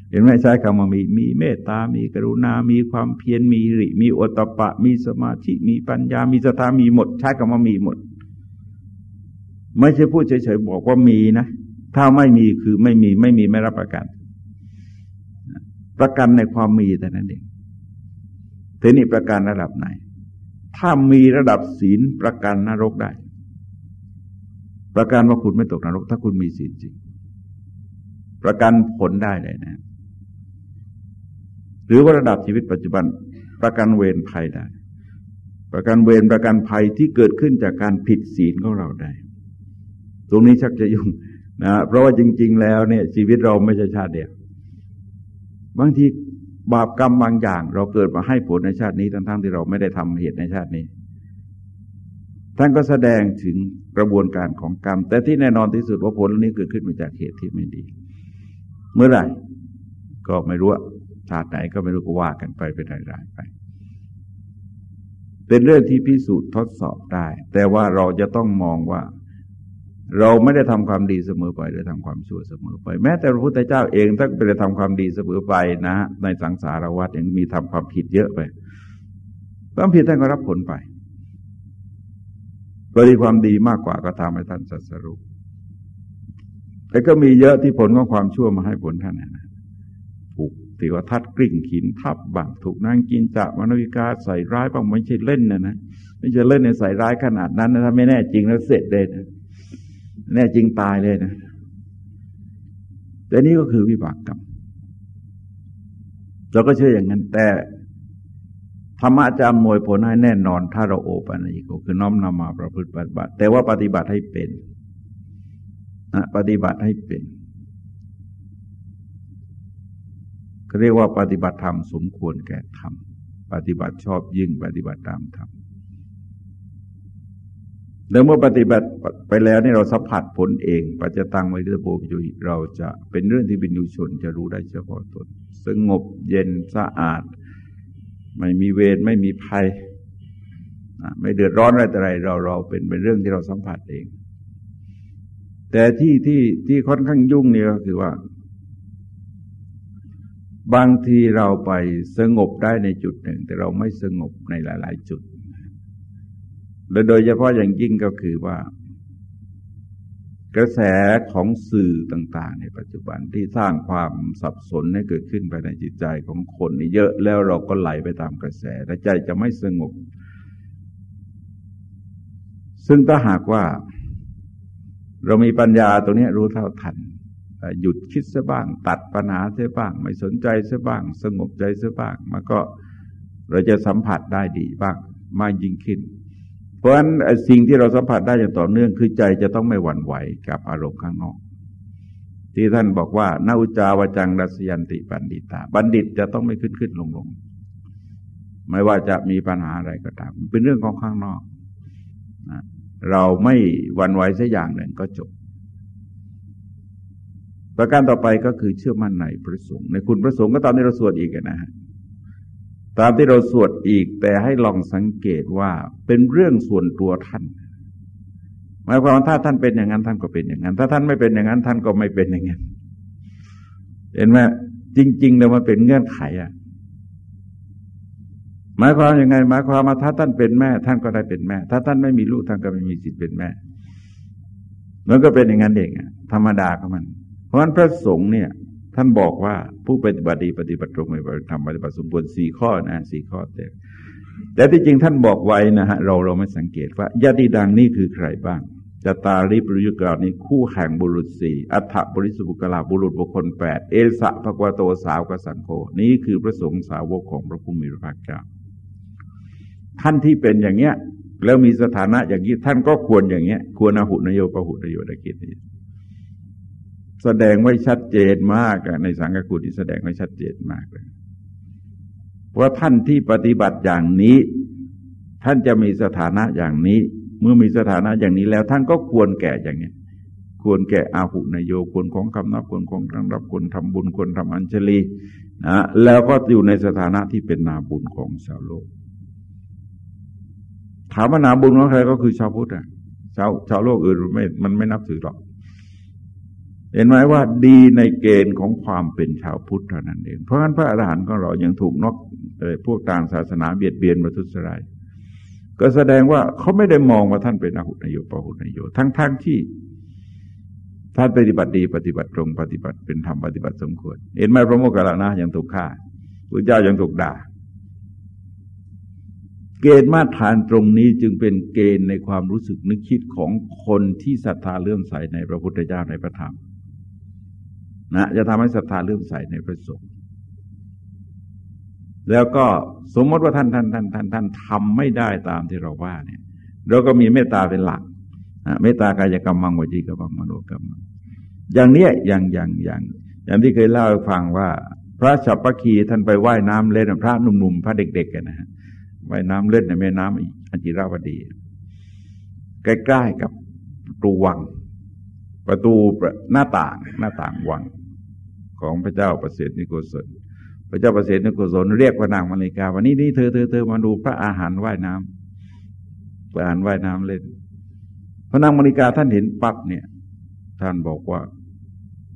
Speaker 2: เห็นไหมใช้คำว่ามีมีเมตตา มีกรุณา มีความเพียร มีริ มีโอตปะ มีสมาธิ มีปัญญา มีสตามีหมด ใช้คำว่ามีหมด ไม่ใช่พูดเฉยๆบอกว่ามีนะ ถ้าไม่มีคือไม่มี ไม่มีไม่รับประกัน ประกันในความมีแต่นั้นเองทีนี้ประกันระดับไหน ถ้ามีระดับศีลประกันนรกได้ ประกันว่าคุณไม่ตกนรก ถ้าคุณมีศีลจริง ประกันผลได้เลยนะ หรือว่าระดับชีวิตปัจจุบันประกันเวรภัยได้ ประกันเวรประกันภัยที่เกิดขึ้นจากการผิดศีลของเราได้ ตรงนี้ชักจะยุ่งนะเพราะว่าจริง ๆ แล้วเนี่ย ชีวิตเราไม่ใช่ชาติเดียวบางทีบาปกรรมบางอย่าง เราเกิดมาให้ผลในชาตินี้ทั้งๆที่เราไม่ได้ทำเหตุในชาตินี้ท่านก็แสดงถึงกระบวนการของกรรม แต่ที่แน่นอนที่สุดว่าผลนี้เกิดขึ้นมาจากเหตุที่ไม่ดี เมื่อไหร่ ก็ไม่รู้ ชาติไหนก็ไม่รู้ก็ว่ากันไปเป็นรายๆไป เป็นเรื่องที่พิสูจน์ทดสอบได้ แต่ว่าเราจะต้องมองว่า เราไม่ได้ทำความดีเสมอไปหรือทำความชั่วเสมอไป แม้แต่พระพุทธเจ้าเองถ้าไปทำความดีเสมอไปนะ ในสังสารวัฏยังมีทำความผิดเยอะไปความผิดท่านก็รับผลไปปฏิความดีมากกว่าก็ทำให้ท่านสัสรุปแต่ก็มีเยอะที่ผลของความชั่วมาให้ผลท่านนะ ถือว่าทัดกริ่งขินทับบังถูกนั่งกินจะมนวิกาใส่ร้ายบ้างไม่ใช่เล่นนะนะไม่ใช่เล่นในใส่ร้ายขนาดนั้นนะถ้าไม่แน่จริงแล้วเสร็จเลยนะแน่จริงตายเลยนะแต่นี่ก็คือวิบากกรรมเราก็เชื่ออย่างนั้นแต่ธรรมะจะอำนวยผลให้แน่นอน ถ้าเราโอปัญญิโกคือน้อมนำมาประพฤติปฏิบัติ แต่ว่าปฏิบัติให้เป็นนะปฏิบัติให้เป็น เขาเรียกว่าปฏิบัติธรรมสมควรแก่ธรรม ปฏิบัติชอบยิ่งปฏิบัติตามธรรมแล้วเมื่อปฏิบัติไปแล้วนี่เราสัมผัสผลเอง ปัจจตังไว้ด้วยโบยุยเราจะเป็นเรื่องที่บินยูชนจะรู้ได้เฉพาะตน สงบเย็นสะอาด ไม่มีเวรไม่มีภัย ไม่เดือดร้อนอะไรแต่ไร เราเราเป็นเป็นเรื่องที่เราสัมผัสเอง แต่ที่ที่ที่ค่อนข้างยุ่งนี่ก็คือว่า บางทีเราไปสงบได้ในจุดหนึ่ง แต่เราไม่สงบในหลาย ๆ จุด และโดยเฉพาะอย่างยิ่งก็คือว่า กระแสของสื่อต่าง ๆ ในปัจจุบันที่สร้างความสับสนให้เกิดขึ้นภายในจิตใจของคนนี่เยอะแล้วเราก็ไหลไปตามกระแสและใจจะไม่สงบ ซึ่งถ้าหากว่า เรามีปัญญาตรงนี้รู้เท่าทัน หยุดคิดซะบ้าง ตัดปัญหาซะบ้าง ไม่สนใจซะบ้าง สงบใจซะบ้าง มันก็เราจะสัมผัสได้ดีบ้างมากยิ่งขึ้น เพราะฉะนั้นสิ่งที่เราสัมผัสได้อย่างต่อเนื่องคือใจจะต้องไม่หวั่นไหวกับอารมณ์ข้างนอก ที่ท่านบอกว่านาอุจาวจังดัสยันติปันดิตา บัณฑิตจะต้องไม่ขึ้นขึ้นลงลงไม่ว่าจะมีปัญหาอะไรก็ตาม เป็นเรื่องของข้างนอก เราไม่หวั่นไหวสักอย่างหนึ่งก็จบ ประการต่อไปก็คือเชื่อมั่นในพระสงฆ์ในคุณพระสงฆ์ก็ตามที่เราสวดอีกนะฮะตามที่เราสวดอีกแต่ให้ลองสังเกตว่าเป็นเรื่องส่วนตัวท่านหมายความว่าถ้าท่านเป็นอย่างนั้นท่านก็เป็นอย่างนั้น ถ้าท่านไม่เป็นอย่างนั้น ท่านก็ไม่เป็นอย่างนั้นเห็นไหมจริงๆแล้วมันเป็นเงื่อนไขอะหมายความยังไงหมายความมาถ้าท่านเป็นแม่ ท่านก็ได้เป็นแม่ ถ้าท่านไม่มีลูกท่านก็ไม่มีสิทธิ์เป็นแม่มันก็เป็นอย่างนั้นเองธรรมดาของมัน เพราะฉะนั้นพระสงฆ์เนี่ย ท่านบอกว่าผู้ปฏิบัติดีปฏิบัติตรงปฏิบัติธรรมปฏิบัติสมบูรณ์สี่ข้อนะสี่ข้อเต็มแต่ที่จริงท่านบอกไว้นะฮะเราเราไม่สังเกตว่าญาติดังนี่คือใครบ้างจตาริปรุยุกรานี้คู่แห่งบุรุษสี่อัฏฐบริสุบุกลาบุรุษบุคคลแปดเอสะภควโตสาวกสังโฆนี้คือพระสงฆ์สาวกของพระผู้มีพระภาคเจ้าท่านที่เป็นอย่างเนี้ย แล้วมีสถานะอย่างนี้ท่านก็ควรอย่างเงี้ย ควรอาหุนโยปหุนโยตกิจนี้ แสดงไว้ชัดเจนมากในสังฆกุฎที่แสดงไว้ชัดเจนมากเลยว่าท่านที่ปฏิบัติอย่างนี้ ท่านจะมีสถานะอย่างนี้ เมื่อมีสถานะอย่างนี้แล้ว ท่านก็ควรแก่อย่างนี้ควรแก่อาหุนโยควรของคำนับควรของทั้งรับควรทำบุญควรทำอัญชลีนะแล้วก็อยู่ในสถานะที่เป็นนาบุญของชาวโลก ถามว่านาบุญของใครก็คือชาวพุทธอะชาวชาวโลกอื่นไม่มันไม่นับถือหรอก เห็นไหมว่าดีในเกณฑ์ของความเป็นชาวพุทธเท่านั้นเอง เพราะฉะนั้นพระอรหันต์ของเรายังถูกนกพวกต่างศาสนาเบียดเบียนมาทุสรายก็แสดงว่าเขาไม่ได้มองว่าท่านเป็นอาหุนโยปหุนโยทั้งๆทที่ท่านปฏิบัติดีปฏิบัติตรงปฏิบัติเป็นธรรมปฏิบัติสมควร เห็นไหมพระโมคคัลลานะยังถูกฆ่าพระเจ้ายังถูกด่า เกณฑ์มาตรฐานตรงนี้จึงเป็นเกณฑ์ในความรู้สึกนึกคิดของคนที่ศรัทธาเลื่อมใสในพระพุทธเจ้าในพระธรรม นะจะทำให้ศรัทธาเลื่อมใสในพระสงฆ์แล้วก็สมมติว่าท่านท่านท่านท่านท่านทำไม่ได้ตามที่เราว่าเนี่ย เราก็มีเมตตาเป็นหลักเมตตากายกรรมมังวจีกรรมมโนกรรมอย่างเนี้ยอย่างอย่างอย่างอย่างที่เคยเล่าให้ฟังว่า พระฉับปคีท่านไปไว่ายน้ำเล่นพระหนุ่มๆพระเด็กๆกันนะฮะว่ายน้ำเล่นในแม่น้ำอัญจิราวดี ใกล้ๆกับประตูวัง ประตูหน้าต่างหน้าต่างวัง ของพระเจ้าประเสริฐนิโกศลพระเจ้าประเสริฐนิโกศลเรียกพระนางมาริกาวันนี้นี่เธอเธอเธอมาดูพระอาหารว่ายน้ำพระอาหารว่ายน้ำเล่น พระนางมาริกาท่านเห็นปั๊บเนี่ย ท่านบอกว่า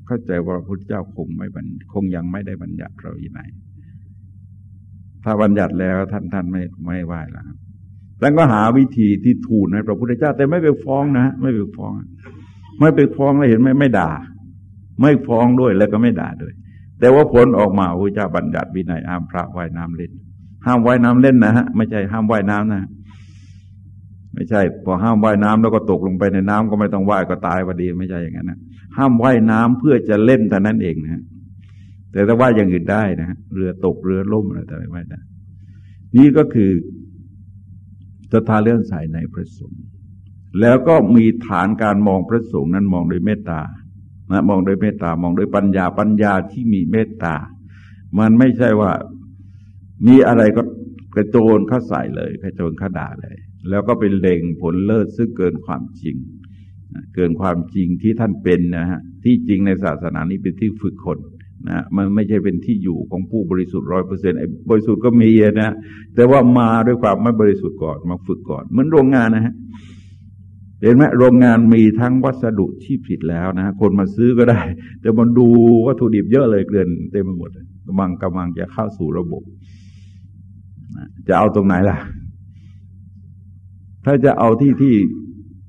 Speaker 2: เข้าใจว่าพระพุทธเจ้าคงไม่บัญคงยังไม่ได้บัญญัติเราอยู่ไหนถ้าบัญญัติแล้วท่านท่านไม่ไม่ไหวแล้วแล้วก็หาวิธีที่ถูกให้พระพุทธเจ้า แต่ไม่ไปฟ้องนะไม่ไปฟ้อง ไม่ไปฟ้องแล้วเห็นไหมไม่ด่า ไม่ฟ้องด้วยแล้วก็ไม่ด่าด้วย แต่ว่าผลออกมาพระเจ้าบัญญัติวินัยห้ามพระว่ายน้ำเล่น ห้ามว่ายน้ำเล่นนะฮะไม่ใช่ห้ามว่ายน้ำนะไม่ใช่ พอห้ามว่ายน้ำแล้วก็ตกลงไปในน้ำก็ไม่ต้องว่ายก็ตายพอดีไม่ใช่อย่างนั้นนะห้ามว่ายน้ำเพื่อจะเล่นแต่นั้นเองนะแต่ถ้าว่ายอย่างอื่นได้นะเรือตกเรือล่มอะไรแต่ไม่ได้นี่ก็คือศรัทธาเรื่องใส่ในพระสงฆ์แล้วก็มีฐานการมองพระสงฆ์นั้นมองโดยเมตตา นะมองโดยเมตตามองโดยปัญญาปัญญาที่มีเมตตา มันไม่ใช่ว่ามีอะไรก็กระโจนเข้าใส่เลยกระโจนเข้าด่าเลย แล้วก็เป็นเล็งผลเลิศซึ่งเกินความจริง เกินความจริงที่ท่านเป็นนะฮะที่จริงในศาสนานี้เป็นที่ฝึกคนนะมันไม่ใช่เป็นที่อยู่ของผู้บริสุทธิ์ร้อยเปอร์เซ็นต์บริสุทธิ์ก็มีนะแต่ว่ามาด้วยความไม่บริสุทธิ์ก่อนมาฝึกก่อน เหมือนโรงงานนะฮะ เห็นไหมโรงงานมีทั้งวัสดุที่ผิดแล้วนะ คนมาซื้อก็ได้ แต่มันดูวัตถุดิบเยอะเลยเกลื่อนเต็มไปหมดกำลังกำลังจะเข้าสู่ระบบ จะเอาตรงไหนล่ะ ถ้าจะเอาที่ที่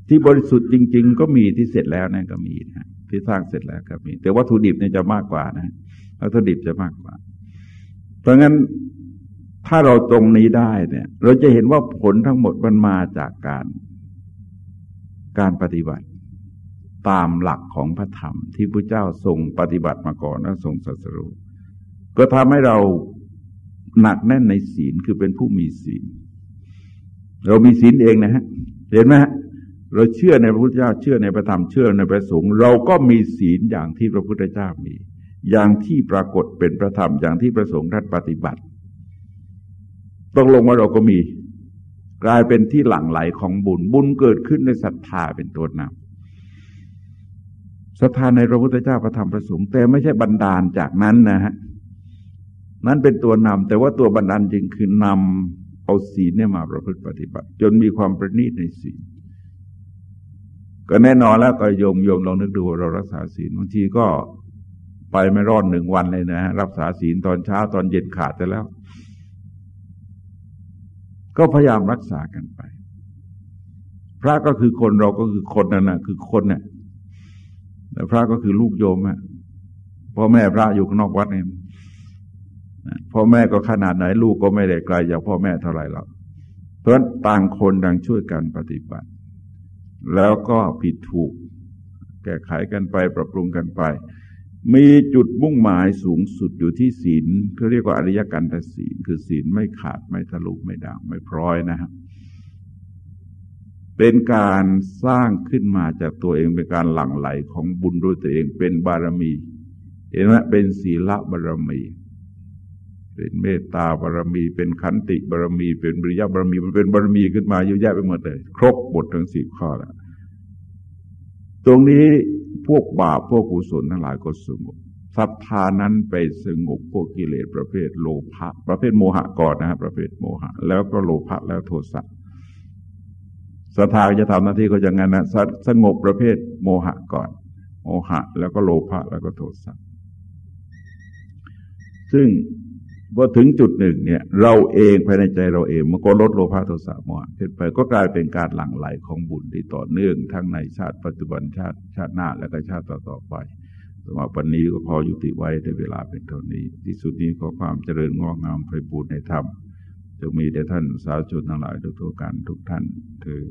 Speaker 2: ที่บริสุทธิ์จริง ๆ ก็มีที่เสร็จแล้วนั่นก็มีนะที่สร้างเสร็จแล้วก็มี แต่วัตถุดิบเนี่ยจะมากกว่านะวัตถุดิบจะมากกว่า เพราะงั้นถ้าเราตรงนี้ได้เนี่ย เราจะเห็นว่าผลทั้งหมดมันมาจากการ การปฏิบัติตามหลักของพระธรรมที่พระเจ้าทรงปฏิบัติมาก่อนแล้วทรงสัสรุก็ทำให้เราหนักแน่นในศีลคือเป็นผู้มีศีล เรามีศีลเองนะฮะเห็นไหมเราเชื่อในพระพุทธเจ้าเชื่อในพระธรรมเชื่อในพระสงฆ์เราก็มีศีลอย่างที่พระพุทธเจ้ามี อย่างที่ปรากฏเป็นพระธรรมอย่างที่พระสงฆ์ท่านปฏิบัติต้องลงว่าเราก็มี กลายเป็นที่หลั่งไหลของบุญ บุญเกิดขึ้นในศรัทธาเป็นตัวนำศรัทธาในพระพุทธเจ้าพระธรรมพระสงฆ์แต่ไม่ใช่บันดาลจากนั้นนะฮะนั้นเป็นตัวนำแต่ว่าตัวบันดาลจริงคือนำเอาศีลเนี่ยมาประพฤติปฏิบัติ จนมีความประณีตในศีลก็แน่นอนแล้วก็โยมโยมลองนึกดูเรารักษาศีลบางทีก็ไปไม่รอดหนึ่งวันเลยนะฮะรักษาศีลตอนเช้าตอนเย็นขาดไปแล้ว
Speaker 3: ก็พยายามรักษากันไป พระก็คือคนเราก็คือคนนั่นนะคือคนเนี่ยแต่พระก็คือลูกโยมอะพ่อแม่พระอยู่ข้างนอกวัดเนี่ยพ่อแม่ก็ขนาดไหนลูกก็ไม่ได้ไกลจากพ่อแม่เท่าไหร่หรอกเพราะต่างคนต่างช่วยกันปฏิบัติ แล้วก็ผิดถูก แก้ไขกันไปปรับปรุงกันไป มีจุดมุ่งหมายสูงสุดอยู่ที่ศีลเขาเรียกว่าอริยกันตศีล คือศีลไม่ขาดไม่ทะลุไม่ด่างไม่พร้อยนะครับเป็นการสร้างขึ้นมาจากตัวเองเป็นการหลั่งไหลของบุญด้วยตัวเองเป็นบารมี เห็นไหมเป็นศีลบารมี เป็นเมตตาบารมี เป็นขันติบารมี เป็นบริยบารมีมันเป็นบารมีขึ้นมาเยอะแยะไปหมดเลย ครบหมดทั้งสี่ข้อแล้วตรงนี้ พวกบาปพวกกุศลทั้งหลายก็สงบศรัทธานั้นไปสงบพวกกิเลสประเภทโลภะประเภทโมหะก่อนนะครับประเภทโมหะ แล้วก็โลภะแล้วโทสะศรัทธาจะทำหน้าที่ก็อย่างนั้นนะสงบประเภทโมหะก่อน โมหะ แล้วก็โลภะแล้วก็โทสะซึ่ง พอถึงจุดหนึ่งเนี่ย เราเองภายในใจเราเองมันก็ลดโลภะโทสะโมหะขึ้นไปก็กลายเป็นการหลั่งไหลของบุญที่ต่อเนื่อง ทั้งในชาติปัจจุบันชาติชาติหน้าและก็ชาติต่อๆไปสำหรับวันนี้ก็พอยุติไว้ในเวลาเป็นเท่านี้ ที่สุดนี้ขอความเจริญงอกงามไพบูรณ์ในธรรมจะมีแด่ท่านสาวชนทั้งหลายทุกๆกันทุกท่านคือ